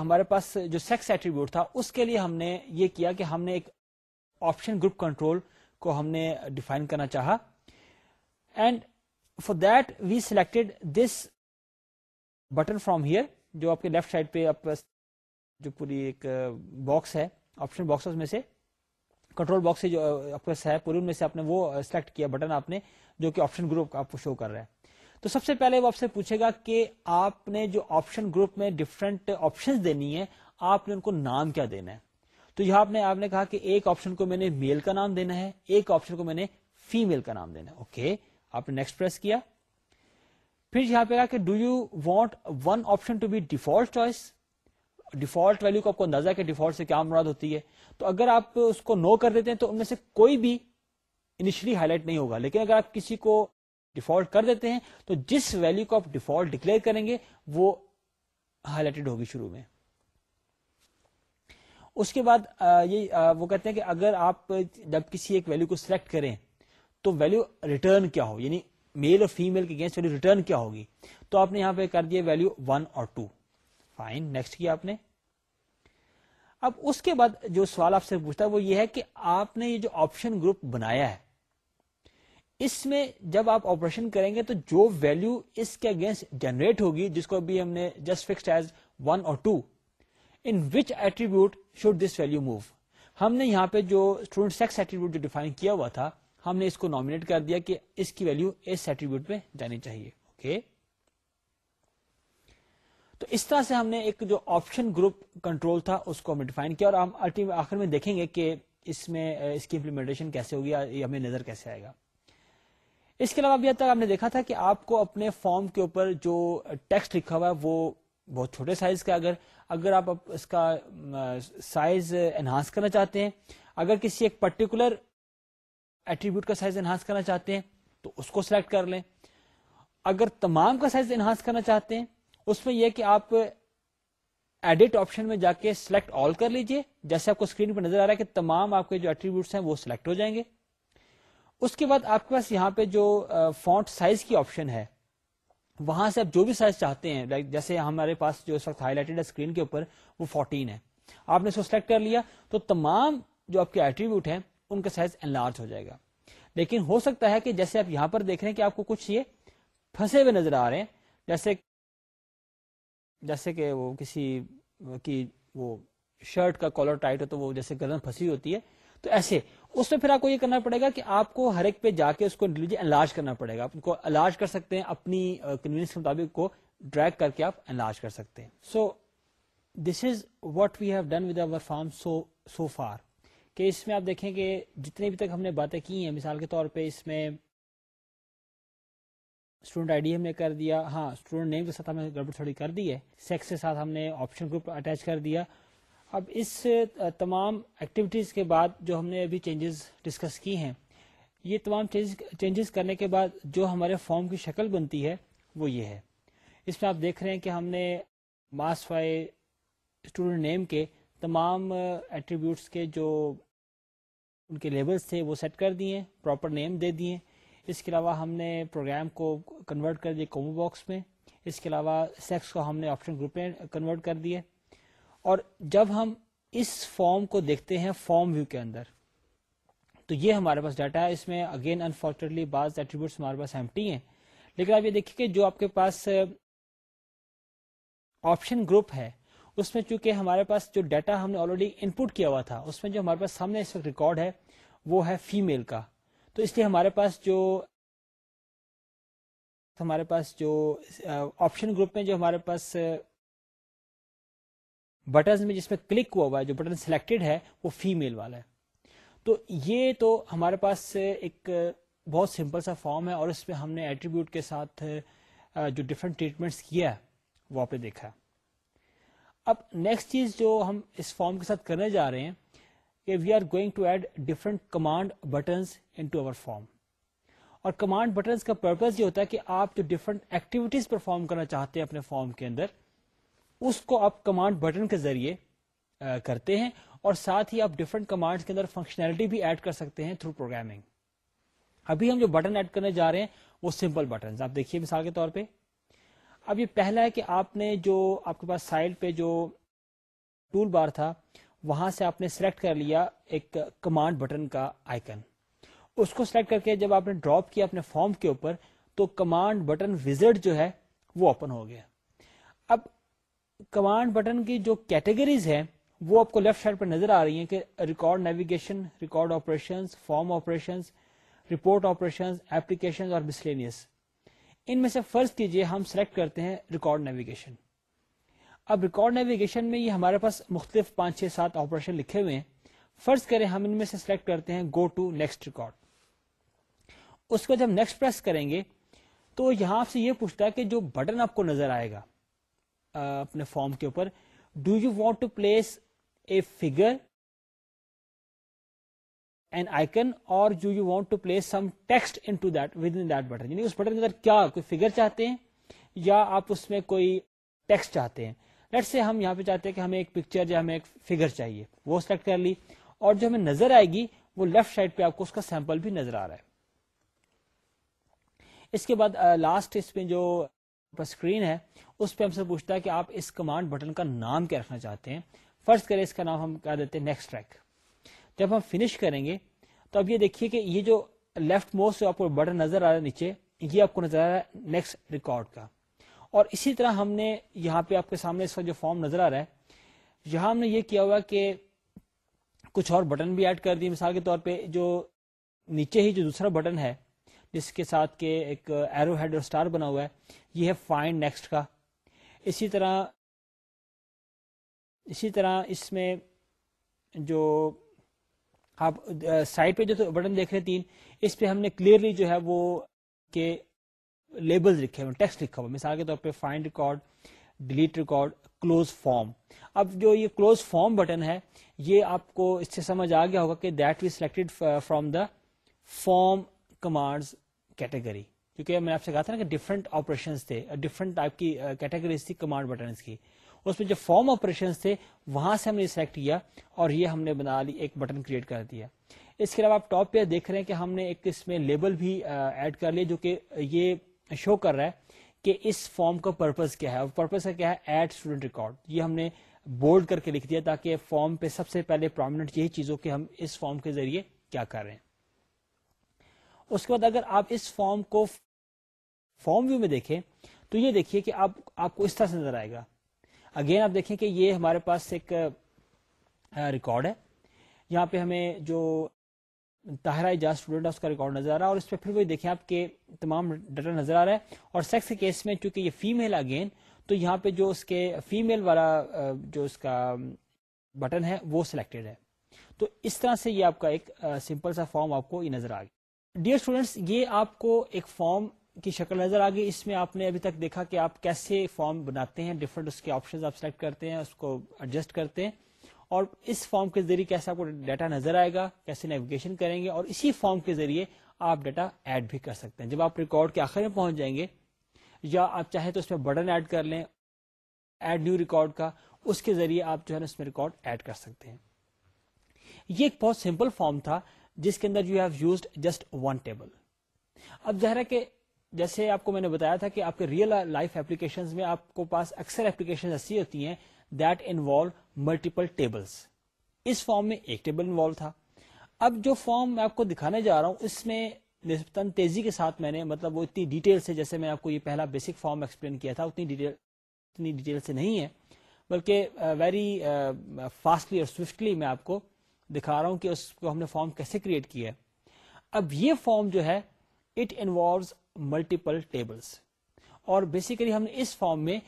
ہمارے پاس جو سیکس ایٹریبیوٹ تھا اس کے لیے ہم نے یہ کیا کہ ہم نے ایک آپشن گروپ کنٹرول کو ہم نے ڈیفائن کرنا چاہا and for that we selected this button from here جو آپ کے لیفٹ سائڈ پہ جو پوری ایک باکس ہے آپشن باکس میں سے کنٹرول باکس جو آپ ان میں سے آپ نے وہ سلیکٹ کیا بٹن آپ نے جو کہ آپشن گروپ آپ کو شو کر رہا ہے تو سب سے پہلے وہ آپ سے پوچھے گا کہ آپ نے جو آپشن گروپ میں ڈفرینٹ آپشن دینی ہے آپ نے ان کو نام کیا دینا ہے تو یہاں آپ نے آپ نے کہا کہ ایک آپشن کو میں نے میل کا نام دینا ہے ایک آپشن کو میں نے فیمل کا نام دینا ہے اوکے آپ نے نیکسٹ پریس کیا پھر یہاں پہ کہا کہ do you want one option to be default choice default value کو اندازہ ہے کہ ڈیفالٹ سے کیا مراد ہوتی ہے تو اگر آپ اس کو نو کر دیتے ہیں تو ان میں سے کوئی بھی انیشلی ہائی لائٹ نہیں ہوگا لیکن اگر آپ کسی کو ڈیفالٹ کر دیتے ہیں تو جس ویلو کو آپ ڈیفالٹ ڈکلیئر کریں گے وہ ہائی لائٹڈ ہوگی شروع میں اس کے بعد یہ وہ کہتے ہیں کہ اگر آپ جب کسی ایک ویلو کو سلیکٹ کریں تو ویلو ریٹرن کیا ہو یعنی میل اور فیمل کے اگینسٹ ریٹرن کیا ہوگی تو آپ نے یہاں پہ کر دیا ویلو ون اور ٹو فائن نیکسٹ کیا آپ نے اب اس کے بعد جو سوال آپ سے پوچھتا ہے وہ یہ ہے کہ آپ نے یہ جو آپشن گروپ بنایا ہے اس میں جب آپ آپریشن کریں گے تو جو ویلو اس کے اگینسٹ جنریٹ ہوگی جس کو ابھی ہم نے جسٹ فکسڈ ایز ون اور two in which attribute should this value move ہم نے یہاں پہ جو اسٹوڈنٹ سیکس ایٹریبیوٹ جو ڈیفائن کیا ہوا تھا ہم نے اس کو نامنیٹ کر دیا کہ اس کی ویلو اس ایٹریبیوٹ پہ جانی چاہیے تو اس طرح سے ہم نے ایک جو آپشن گروپ کنٹرول تھا اس کو ہم ڈیفائن کیا اور ہم آخر میں دیکھیں گے کہ اس اس میں کی امپلیمنٹیشن کیسے ہوگی ہمیں نظر کیسے آئے گا اس کے علاوہ ابھی تک آپ نے دیکھا تھا کہ آپ کو اپنے فارم کے اوپر جو ٹیکسٹ لکھا ہوا ہے وہ بہت چھوٹے سائز کا اگر اگر آپ اس کا سائز انہانس کرنا چاہتے ہیں اگر کسی ایک پرٹیکولر ایٹریبیوٹ کا سائز انہانس کرنا چاہتے ہیں تو اس کو سلیکٹ کر لیں اگر تمام کا سائز انہانس کرنا چاہتے ہیں اس میں یہ کہ آپ ایڈٹ آپشن میں جا کے سلیکٹ آل کر لیجئے جیسے آپ کو اسکرین پہ نظر آ رہا ہے کہ تمام آپ کے جو ایٹریبیوٹ ہیں وہ سلیکٹ ہو جائیں گے اس کے بعد آپ کے پاس یہاں پہ جو فونٹ سائز کی آپشن ہے وہاں سے آپ جو بھی سائز چاہتے ہیں لائک جیسے ہمارے پاس جو اس وقت ہائی اسکرین کے اوپر وہ 14 ہے آپ نے اس کو سلیکٹ کر لیا تو تمام جو آپ کے ایٹریبیوٹ ہیں ان کا سائز انلارج ہو جائے گا لیکن ہو سکتا ہے کہ جیسے آپ یہاں پر دیکھ رہے ہیں کہ آپ کو کچھ یہ پھنسے ہوئے نظر آ رہے ہیں جیسے جیسے کہ وہ کسی کی وہ شرٹ کا کالر ٹائٹ ہو تو وہ جیسے گردن پھنسی ہوتی ہے تو ایسے اس میں پھر آپ کو یہ کرنا پڑے گا کہ آپ کو ہر ایک پہ جا کے اس کو انلارج کرنا پڑے گا آپ کو انلارج کر سکتے ہیں اپنی کنوینئنس کے مطابق کو ڈریک کر کے آپ انلارج کر سکتے ہیں so this is what we have done with our form so so for کہ اس میں آپ دیکھیں کہ جتنے بھی تک ہم نے باتیں کی ہیں مثال کے طور پہ اس میں اسٹوڈنٹ آئی ڈی ہم نے کر دیا ہاں اسٹوڈنٹ نیم کے ساتھ ہم نے گڑبڑ تھوڑی کر دی ہے سیکس کے ساتھ ہم نے آپشن گروپ اٹیچ کر دیا اب اس تمام ایکٹیویٹیز کے بعد جو ہم نے ابھی چینجز ڈسکس کی ہیں یہ تمام چینجز کرنے کے بعد جو ہمارے فارم کی شکل بنتی ہے وہ یہ ہے اس میں آپ دیکھ رہے ہیں کہ ہم نے ماس وائے اسٹوڈنٹ نیم کے تمام ایٹریبیوٹس کے جو ان کے لیبلس تھے وہ سیٹ کر دیے پراپر نیم دے دیے اس کے علاوہ ہم نے پروگرام کو کنورٹ کر دیے کومو باکس میں اس کے علاوہ سیکس کو ہم نے آپشن گروپ میں کنورٹ کر دیے اور جب ہم اس فارم کو دیکھتے ہیں فارم ویو کے اندر تو یہ ہمارے پاس ڈیٹا ہے اس میں اگین انفارچونیٹلی بعض ایٹریبیوٹس ہمارے پاس ایم ہیں لیکن آپ یہ دیکھیے کہ جو آپ کے پاس آپشن گروپ ہے اس میں چونکہ ہمارے پاس جو ڈیٹا ہم نے آلریڈی ان پٹ کیا ہوا تھا اس میں جو ہمارے پاس سامنے اس وقت ریکارڈ ہے وہ ہے فیمل کا تو اس لیے ہمارے پاس جو ہمارے پاس جو آپشن گروپ میں جو ہمارے پاس بٹن میں جس میں کلک ہوا ہوا ہے جو بٹن سلیکٹڈ ہے وہ فیمل والا ہے تو یہ تو ہمارے پاس ایک بہت سمپل سا فارم ہے اور اس میں ہم نے ایٹریبیوٹ کے ساتھ جو ڈفرنٹ ٹریٹمنٹس کیا ہے وہ آپ نے دیکھا ہے اب نیکسٹ چیز جو ہم اس فارم کے ساتھ کرنے جا رہے ہیں کہ we are going to add different command buttons into our form اور کمانڈ بٹنس کا پرپز یہ ہوتا ہے کہ آپ جو ڈفرنٹ ایکٹیویٹیز پرفارم کرنا چاہتے ہیں اپنے فارم کے اندر اس کو آپ کمانڈ بٹن کے ذریعے کرتے ہیں اور ساتھ ہی آپ ڈفرنٹ کمانڈ کے اندر فنکشنلٹی بھی ایڈ کر سکتے ہیں تھرو پروگرامنگ ابھی ہم جو بٹن ایڈ کرنے جا رہے ہیں وہ سمپل بٹن آپ دیکھیے مثال کے طور پہ اب یہ پہلا ہے کہ آپ نے جو آپ کے پاس سائٹ پہ جو ٹول بار تھا وہاں سے آپ نے سلیکٹ کر لیا ایک کمانڈ بٹن کا آئکن اس کو سلیکٹ کر کے جب آپ نے ڈراپ کیا اپنے فارم کے اوپر تو کمانڈ بٹن وزٹ جو ہے وہ اوپن ہو گیا اب کمانڈ بٹن کی جو کیٹیگریز ہیں وہ آپ کو لیفٹ سائڈ پر نظر آ رہی ہیں کہ record navigation record operation form operation report operation application اور مسلینیس ان میں سے فرض کیجیے ہم سلیکٹ کرتے ہیں ریکارڈ نیویگیشن اب ریکارڈ نیویگیشن میں یہ ہمارے پاس مختلف پانچ چھ سات آپریشن لکھے ہوئے ہیں فرض کریں ہم ان میں سے سلیکٹ کرتے ہیں گو ٹو نیکسٹ ریکارڈ اس کو جب نیکسٹ پریس کریں گے تو یہاں آپ سے یہ پوچھتا ہے کہ جو بٹن آپ کو نظر آئے گا اپنے فارم کے اوپر do you want to place a figure an icon اور جو you want to place some text into that with in that button یعنی اس بٹن کے اندر کیا کوئی فگر چاہتے ہیں یا آپ اس میں کوئی ٹیکسٹ چاہتے ہیں لیٹ سے ہم یہاں پہ چاہتے ہیں کہ ہمیں ایک پکچر یا ہمیں ایک فگر چاہیے وہ سلیکٹ کر لی اور جو ہمیں نظر آئے گی وہ لیفٹ سائڈ پہ آپ کو اس کا سیمپل بھی نظر آ رہا ہے اس کے بعد لاسٹ uh, اس میں جو اسکرین ہے اس پہ ہم سے پوچھتا ہے کہ آپ اس کمانڈ بٹن کا نام کیا رکھنا چاہتے ہیں فرض کریں اس کا نام ہم کہہ دیتے ہیں نیکسٹ ٹریک جب ہم فنش کریں گے تو اب یہ دیکھیے کہ یہ جو لیفٹ موسٹ آپ کو بٹن نظر آ رہا ہے نیچے یہ آپ کو نظر آ رہا ہے نیکسٹ ریکارڈ کا اور اسی طرح ہم نے یہاں پہ آپ کے سامنے اس کا جو فارم نظر آ رہا ہے یہاں ہم نے یہ کیا ہوا کہ کچھ اور بٹن بھی ایڈ کر دیے مثال کے طور پہ جو نیچے ہی جو دوسرا بٹن ہے جس کے ساتھ ایک ایرو ہیڈ اور اسٹار بنا ہوا ہے یہ ہے فائنڈ نیکسٹ کا اسی طرح اسی طرح اس میں جو آپ سائڈ پہ جو بٹن دیکھ رہے ہیں تین اس پہ ہم نے کلیئرلی جو ہے وہ کہ لیبل لکھے ہوئے ٹیکسٹ لکھا ہوا مثال کے طور پہ find record delete record close form اب جو یہ کلوز فارم بٹن ہے یہ آپ کو اس سے سمجھ آ گیا ہوگا کہ that we selected from the form command category کیونکہ میں آپ سے کہا تھا نا کہ ڈفرنٹ آپریشنس تھے ڈفرنٹ ٹائپ کی کیٹیگریز تھی کمانڈ بٹنس کی اس میں جو فارم آپریشن تھے وہاں سے ہم نے سلیکٹ کیا اور یہ ہم نے بنا لی ایک بٹن کریٹ کر دیا اس کے علاوہ آپ ٹاپ پہ دیکھ رہے ہیں کہ ہم نے ایک اس میں لیبل بھی ایڈ کر لیا جو کہ یہ شو کر رہا ہے کہ اس فارم کا پرپز کیا ہے اور پرپز کا کیا ہے ایڈ اسٹوڈنٹ ریکارڈ یہ ہم نے بولڈ کر کے لکھ دیا تاکہ فارم پہ سب سے پہلے پرومینٹ یہی چیزوں کہ ہم اس فارم کے ذریعے کیا کر رہے ہیں اس کے بعد اگر آپ اس فارم کو فارم ویو میں دیکھیں تو یہ دیکھیے کہ آپ آپ کو اس طرح سے نظر آئے گا اگین آپ دیکھیں کہ یہ ہمارے پاس ایک ریکارڈ ہے یہاں پہ ہمیں جو تہرائی جا اسٹوڈنٹ اس کا ریکارڈ نظر آ رہا ہے اور اس پہ پھر دیکھیں آپ کے تمام ڈیٹا نظر آ رہا ہے اور سیکس کے کیس میں چونکہ یہ فیمل اگین تو یہاں پہ جو اس کے فیمل والا جو اس کا بٹن ہے وہ سلیکٹڈ ہے تو اس طرح سے یہ آپ کا ایک سمپل سا فارم آپ کو یہ نظر آ گیا ڈیئر اسٹوڈینٹس یہ آپ کو ایک فارم کی شکل نظر آ گئی اس میں آپ نے ابھی تک دیکھا کہ آپ کیسے فارم بناتے ہیں اس کے آپ سلیکٹ کرتے ہیں اس کو ایڈجسٹ کرتے ہیں اور اس فارم کے ذریعے کیسے آپ کو ڈیٹا نظر آئے گا کیسے نیویگیشن کریں گے اور اسی فارم کے ذریعے آپ ڈیٹا ایڈ بھی کر سکتے ہیں جب آپ ریکارڈ کے آخر میں پہنچ جائیں گے یا آپ چاہے تو اس میں بٹن ایڈ کر لیں ایڈ نیو ریکارڈ کا اس کے ذریعے آپ جو ہے نا اس میں ریکارڈ ایڈ کر سکتے ہیں یہ ایک بہت سمپل فارم تھا جس کے اندر you have used just one table اب ظاہر ہے کہ جیسے آپ کو میں نے بتایا تھا کہ آپ کے ریئل لائف ایپلیکیشن میں آپ کو پاس اکثر ایپلیکیشن ایسی ہوتی ہیں دیٹ انوالو ملٹیپل ٹیبلس اس فارم میں ایک ٹیبل انوالو تھا اب جو فارم میں آپ کو دکھانے جا رہا ہوں اس میں نسبتاً تیزی کے ساتھ میں نے مطلب وہ اتنی ڈیٹیل سے جیسے میں آپ کو یہ پہلا بیسک فارم ایکسپلین کیا تھا اتنی ڈیٹیل اتنی ڈیٹیل سے نہیں ہے بلکہ ویری فاسٹلی اور سوئفٹلی میں آپ کو دکھا رہا ہوں کہ اس کو ہم نے فارم کیسے کریٹ کیا ہے اب یہ فارم جو ہے اٹ انوالوز ملٹیپل ٹیبلس اور بیسیکلی ہم نے اس فارم میں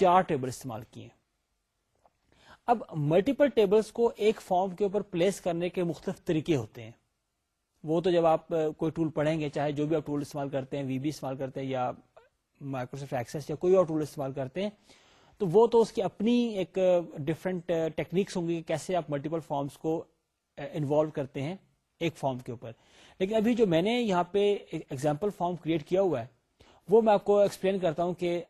چار ٹیبل استعمال کیے اب ملٹیپل ٹیبلس کو ایک فارم کے اوپر پلیس کرنے کے مختلف طریقے ہوتے ہیں وہ تو جب آپ کوئی ٹول پڑھیں گے چاہے جو بھی آپ ٹول استعمال کرتے ہیں وی بی استعمال کرتے ہیں یا مائکروسافٹ ایکسس یا کوئی اور ٹول استعمال کرتے ہیں تو وہ تو اس کی اپنی ایک ڈفرنٹ ٹیکنیکس ہوں گی کہ کیسے آپ ملٹیپل فارمس کو انوالو کرتے ہیں ایک فارم کے اوپر لیکن ابھی جو میں نے یہاں پہ ایگزامپل فارم کریٹ کیا ہوا ہے وہ میں آپ کو ایکسپلین کرتا ہوں کہ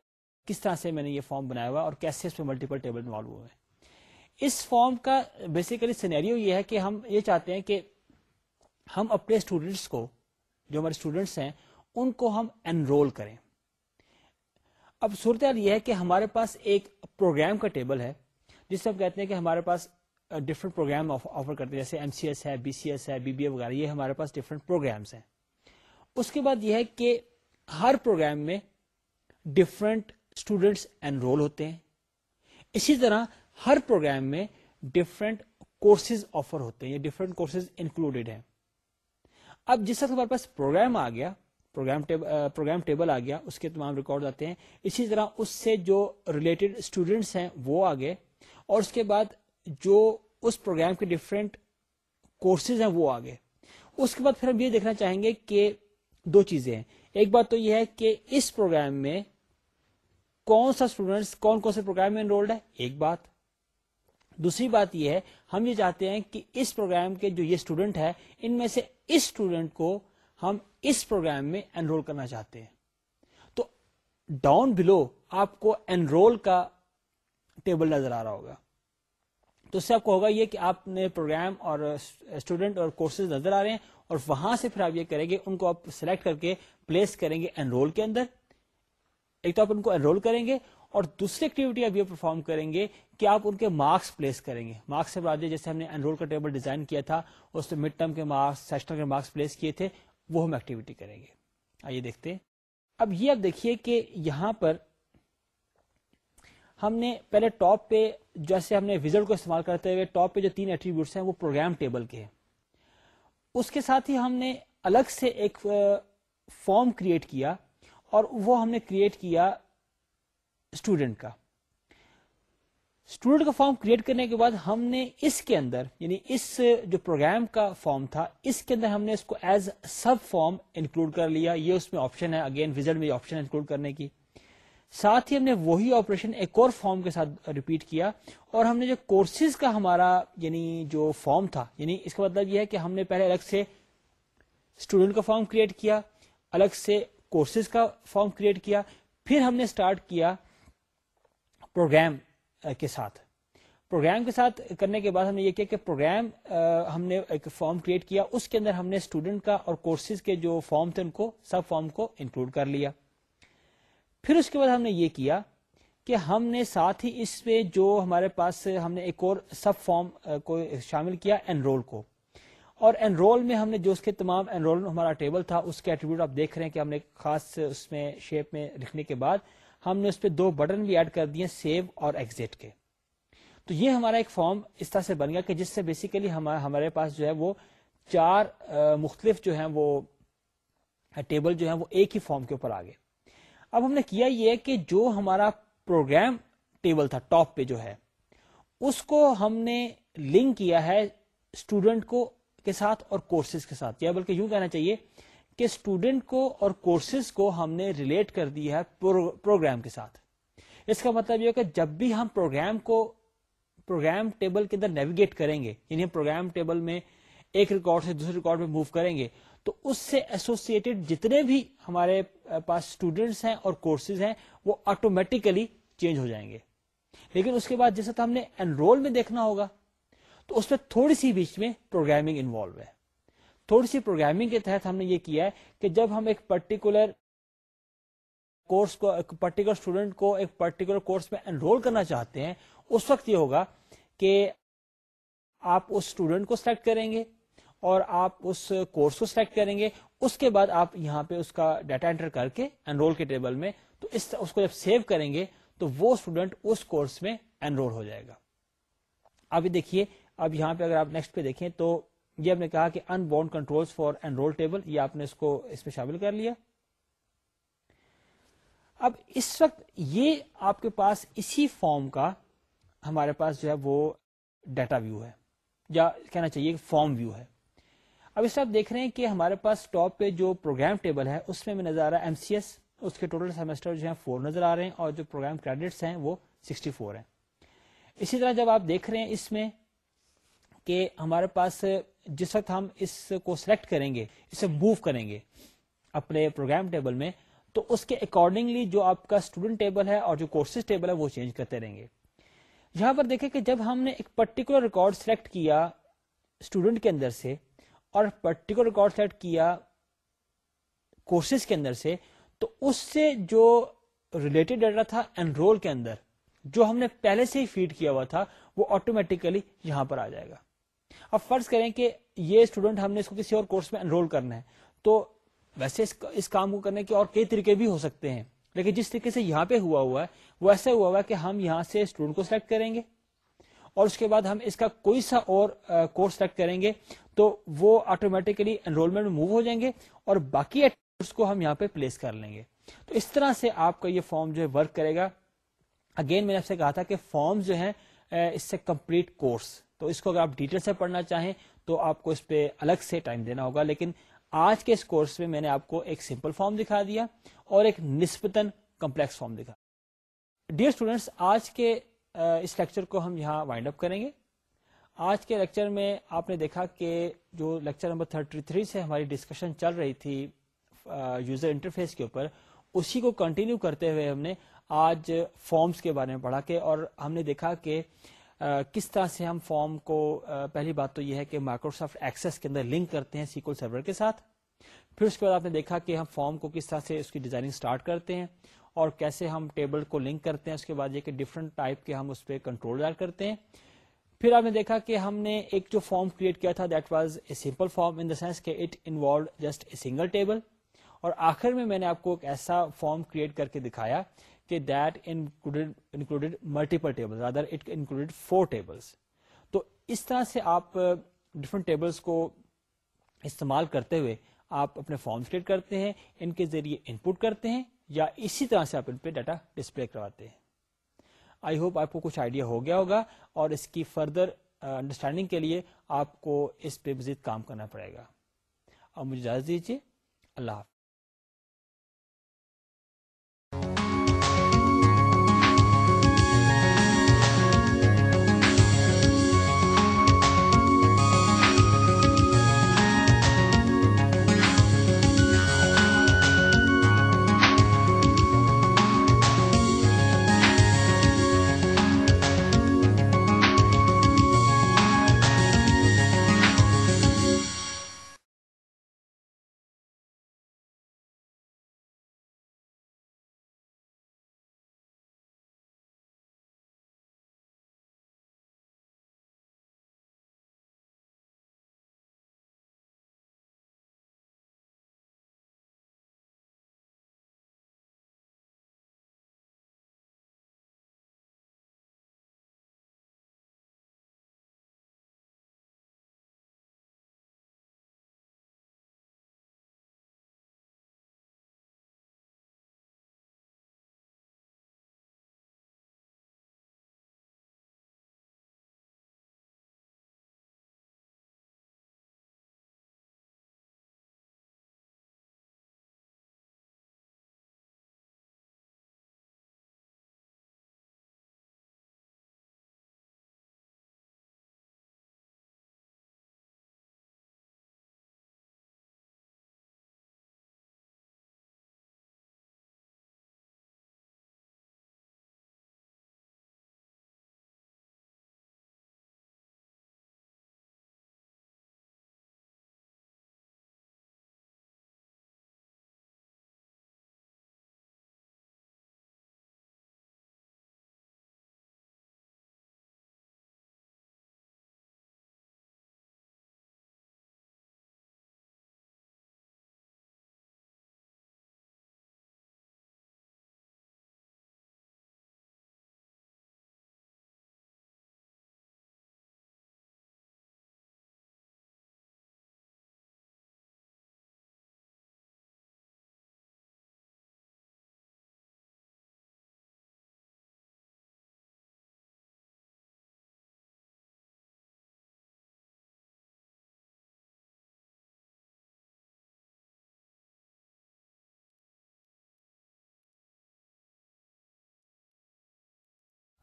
کس طرح سے میں نے یہ فارم بنایا ہوا اور کیسے اس میں ملٹیپل ٹیبل انوالو ہوئے ہیں اس فارم کا بیسیکلی سینیریو یہ ہے کہ ہم یہ چاہتے ہیں کہ ہم اپنے اسٹوڈینٹس کو جو ہمارے اسٹوڈینٹس ہیں ان کو ہم انرول کریں اب صورتحال یہ ہے کہ ہمارے پاس ایک پروگرام کا ٹیبل ہے جس سے ہم کہتے ہیں کہ ہمارے پاس ڈفرنٹ پروگرام آفر کرتے ہیں جیسے ایم سی ایس ہے بی سی ایس ہے بی بی اے وغیرہ یہ ہمارے پاس ڈفرنٹ پروگرامس ہیں اس کے بعد یہ ہے کہ ہر پروگرام میں ڈفرنٹ کورسز آفر ہوتے ہیں یا ڈفرینٹ کورسز انکلوڈیڈ ہیں اب جس وقت ہمارے پاس پروگرام آ گیا پروگرام ٹیبل آ گیا اس کے تمام ریکارڈ آتے ہیں اسی طرح اس سے جو ریلیٹڈ اسٹوڈینٹس ہیں وہ آ گئے اور اس کے بعد جو اس پروگرام کے ڈفرینٹ کورسز ہیں وہ آگے اس کے بعد پھر ہم یہ دیکھنا چاہیں گے کہ دو چیزیں ہیں ایک بات تو یہ ہے کہ اس پروگرام میں کون سا اسٹوڈینٹس کون کون سے پروگرام میں انرولڈ ہے ایک بات دوسری بات یہ ہے ہم یہ چاہتے ہیں کہ اس پروگرام کے جو یہ اسٹوڈنٹ ہے ان میں سے اس اسٹوڈنٹ کو ہم اس پروگرام میں انرول کرنا چاہتے ہیں تو ڈاؤن بلو آپ کو انرول کا ٹیبل نظر آ رہا ہوگا تو اس سے آپ کو ہوگا یہ کہ آپ نے پروگرام اور اسٹوڈنٹ uh, اور کورسز نظر آ رہے ہیں اور وہاں سے پھر آپ یہ کریں گے ان کو آپ سلیکٹ کر کے پلیس کریں گے انرول کے اندر ایک تو آپ ان کو انرول کریں گے اور دوسری ایکٹیویٹی آپ یہ پرفارم کریں گے کہ آپ ان کے مارکس پلیس کریں گے مارکس بتا دیجیے جیسے ہم نے انرول کا ٹیبل ڈیزائن کیا تھا اس میں مڈ ٹرم کے مارکس کے مارکس پلیس کیے تھے وہ ہم ایکٹیویٹی کریں گے آئیے دیکھتے ہیں اب یہ آپ دیکھیے کہ یہاں پر ہم نے پہلے ٹاپ پہ جیسے ہم نے کو استعمال کرتے ہوئے ٹاپ پہ جو تین ایٹریبیوٹس ہیں وہ پروگرام ٹیبل کے ہیں اس کے ساتھ ہی ہم نے الگ سے ایک فارم کریٹ کیا اور وہ ہم نے کریٹ کیا اسٹوڈنٹ کا اسٹوڈنٹ کا فارم کریٹ کرنے کے بعد ہم نے اس کے اندر یعنی اس جو پروگرام کا فارم تھا اس کے اندر ہم نے اس کو ایز سب فارم انکلوڈ کر لیا یہ اس میں آپشن ہے اگین وزٹ میں آپشن انکلوڈ کرنے کی ساتھ ہی ہم نے وہی آپریشن ایک اور فارم کے ساتھ ریپیٹ کیا اور ہم نے جو کورسز کا ہمارا یعنی جو فارم تھا یعنی اس کا مطلب یہ ہے کہ ہم نے پہلے الگ سے اسٹوڈنٹ کا فارم کریٹ کیا الگ سے کورسز کا فارم کریٹ کیا پھر ہم نے اسٹارٹ کیا پروگرام کے ساتھ پروگرام کے ساتھ کرنے کے بعد ہم نے یہ کیا کہ پروگرام ہم نے ایک فارم کریٹ کیا اس کے اندر ہم نے اسٹوڈنٹ کا اور کورسز کے جو فارم تھے ان کو سب فارم کو انکلوڈ کر لیا پھر اس کے بعد ہم نے یہ کیا کہ ہم نے ساتھ ہی اس پہ جو ہمارے پاس ہم نے ایک اور سب فارم کو شامل کیا انرول کو اور انرول میں ہم نے جو اس کے تمام انرول ہمارا ٹیبل تھا اس کے ایٹریبیوٹ آپ دیکھ رہے ہیں کہ ہم نے خاص اس میں شیپ میں لکھنے کے بعد ہم نے اس پہ دو بٹن بھی ایڈ کر دیے سیو اور ایکزٹ کے تو یہ ہمارا ایک فارم اس طرح سے بن گیا کہ جس سے بیسیکلی ہمارے پاس جو ہے وہ چار مختلف جو ہیں وہ ٹیبل جو ہیں وہ ایک ہی فارم کے اوپر آ گئے اب ہم نے کیا یہ کہ جو ہمارا پروگرام ٹیبل تھا ٹاپ پہ جو ہے اس کو ہم نے لنک کیا ہے اسٹوڈنٹ کو کے ساتھ اور کورسز کے ساتھ یا بلکہ یوں کہنا چاہیے کہ اسٹوڈنٹ کو اور کورسز کو ہم نے ریلیٹ کر دیا ہے پروگرام کے ساتھ اس کا مطلب یہ کہ جب بھی ہم پروگرام کو پروگرام ٹیبل کے اندر نیویگیٹ کریں گے یعنی پروگرام ٹیبل میں ایک ریکارڈ سے دوسرے ریکارڈ میں موو کریں گے تو اس سے ایسوسیٹڈ جتنے بھی ہمارے پاس اسٹوڈینٹس ہیں اور کورسز ہیں وہ آٹومیٹیکلی چینج ہو جائیں گے لیکن اس کے بعد جیسا ہم نے انرول میں دیکھنا ہوگا تو اس میں تھوڑی سی بیچ میں پروگرامنگ انوالو ہے تھوڑی سی پروگرامنگ کے تحت ہم نے یہ کیا ہے کہ جب ہم ایک پرٹیکولر کورس کو ایک پرٹیکولر اسٹوڈنٹ کو ایک پرٹیکولر کورس میں انرول کرنا چاہتے ہیں اس وقت یہ ہوگا کہ آپ اس اسٹوڈنٹ کو سلیکٹ کریں گے اور آپ اس کورس کو سلیکٹ کریں گے اس کے بعد آپ یہاں پہ اس کا ڈیٹا انٹر کر کے انرول کے ٹیبل میں تو اس اس کو جب سیو کریں گے تو وہ اسٹوڈنٹ اس کورس میں انرول ہو جائے گا ابھی دیکھیے اب یہاں پہ اگر آپ نیکسٹ پہ دیکھیں تو یہ آپ نے کہا کہ ان باؤنڈ کنٹرول ٹیبل یہ آپ نے اس کو اس میں شامل کر لیا اب اس وقت یہ آپ کے پاس اسی فارم کا ہمارے پاس جو ہے وہ ڈیٹا ویو ہے یا کہنا چاہیے فارم ویو ہے اب اس آپ دیکھ رہے ہیں کہ ہمارے پاس ٹاپ پہ جو پروگرام ٹیبل ہے اس میں نظر آ رہا ہے ایم سی ایس اس کے ٹوٹل سیمسٹر جو ہیں فور نظر آ رہے ہیں اور جو پروگرام کریڈٹس ہیں وہ سکسٹی فور ہیں اسی طرح جب آپ دیکھ رہے ہیں اس میں کہ ہمارے پاس جس وقت ہم اس کو سلیکٹ کریں گے اسے موو کریں گے اپنے پروگرام ٹیبل میں تو اس کے اکارڈنگلی جو آپ کا اسٹوڈنٹ ٹیبل ہے اور جو کورسز ٹیبل ہے وہ چینج کرتے رہیں گے یہاں پر دیکھیں کہ جب ہم نے ایک پرٹیکولر ریکارڈ سلیکٹ کیا اسٹوڈنٹ کے اندر سے اور پرٹیکولر ریکارڈ سیٹ کیا کورسز کے اندر سے تو اس سے جو ریلیٹڈ ڈیٹا تھا انرول کے اندر جو ہم نے پہلے سے ہی فیڈ کیا ہوا تھا وہ آٹومیٹکلی ہم نے اس کو کسی اور کورس میں انرول کرنا ہے تو ویسے اس کام کو کرنے کے اور کئی طریقے بھی ہو سکتے ہیں لیکن جس طریقے سے یہاں پہ ہوا ہوا ہے وہ ایسا ہوا ہوا ہے کہ ہم یہاں سے اسٹوڈنٹ کو سلیکٹ کریں گے اور اس کے بعد ہم اس کا کوئی سا اور کورس سلیکٹ کریں گے تو وہ آٹومیٹکلی انرولمنٹ میں موو ہو جائیں گے اور باقی کو ہم یہاں پہ پلیس کر لیں گے تو اس طرح سے آپ کا یہ فارم جو ہے ورک کرے گا اگین میں نے آپ سے کہا تھا کہ فارم جو ہے eh, اس سے کمپلیٹ کورس تو اس کو اگر آپ ڈیٹیل سے پڑھنا چاہیں تو آپ کو اس پہ الگ سے ٹائم دینا ہوگا لیکن آج کے اس کورس میں میں نے آپ کو ایک سمپل فارم دکھا دیا اور ایک نسبتاً کمپلیکس فارم دکھا ڈیئر اسٹوڈینٹس آج کے eh, اس لیکچر کو ہم یہاں وائنڈ اپ کریں گے آج کے لیکچر میں آپ نے دیکھا کہ جو لیکچر نمبر 33 سے ہماری ڈسکشن چل رہی تھی یوزر انٹرفیس کے اوپر اسی کو کنٹینیو کرتے ہوئے ہم نے آج فارمز کے بارے میں پڑھا کے اور ہم نے دیکھا کہ کس طرح سے ہم فارم کو پہلی بات تو یہ ہے کہ مائکروسافٹ ایکسس کے اندر لنک کرتے ہیں سیکول سرور کے ساتھ پھر اس کے بعد آپ نے دیکھا کہ ہم فارم کو کس طرح سے اس کی ڈیزائننگ اسٹارٹ کرتے ہیں اور کیسے ہم ٹیبل کو لنک کرتے ہیں اس کے بعد یہ کہ ڈفرنٹ ٹائپ کے ہم اس پہ کنٹرول کرتے ہیں پھر آپ نے دیکھا کہ ہم نے ایک جو فارم کریٹ کیا تھا that was a simple form in the sense کہ it involve just a single table اور آخر میں میں نے آپ کو ایک ایسا فارم کریٹ کر کے دکھایا کہ that included multiple table it included four tables تو اس طرح سے آپ ڈفرنٹ uh, ٹیبلس کو استعمال کرتے ہوئے آپ اپنے فارم کریٹ کرتے ہیں ان کے ذریعے انپوٹ کرتے ہیں یا اسی طرح سے آپ ان پہ ڈیٹا ڈسپلے کرواتے ہیں آئی ہوپ آپ کو کچھ آئیڈیا ہو گیا ہوگا اور اس کی فردر انڈرسٹینڈنگ کے لیے آپ کو اس پہ مزید کام کرنا پڑے گا اور مجھے اجازت دیجیے اللہ حافظ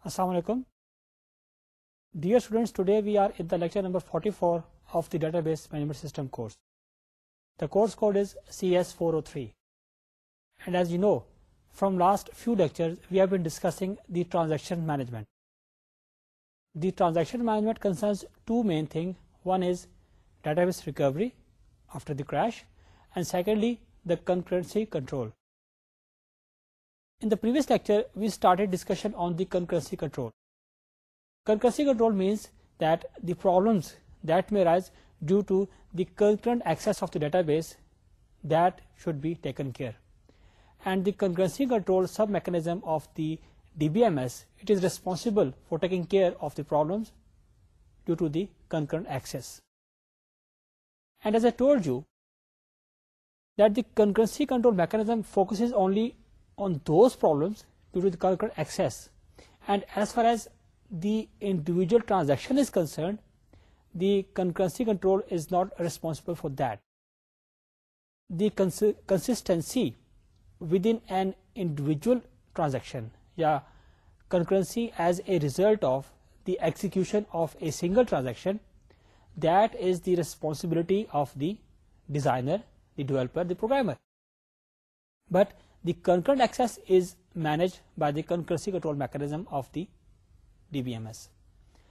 Assalamu alaikum. Dear students, today we are at the lecture number 44 of the Database Management System course. The course code is CS403. And as you know, from last few lectures, we have been discussing the transaction management. The transaction management concerns two main things. One is database recovery after the crash, and secondly, the concurrency control. In the previous lecture, we started discussion on the concurrency control. Concurrency control means that the problems that may arise due to the concurrent access of the database, that should be taken care. And the concurrency control sub-mechanism of the DBMS, it is responsible for taking care of the problems due to the concurrent access. And as I told you, that the concurrency control mechanism focuses only on those problems due to the concurrent access. And as far as the individual transaction is concerned, the concurrency control is not responsible for that. The consistency within an individual transaction, yeah, concurrency as a result of the execution of a single transaction, that is the responsibility of the designer, the developer, the programmer. But the concurrent access is managed by the concurrency control mechanism of the DBMS.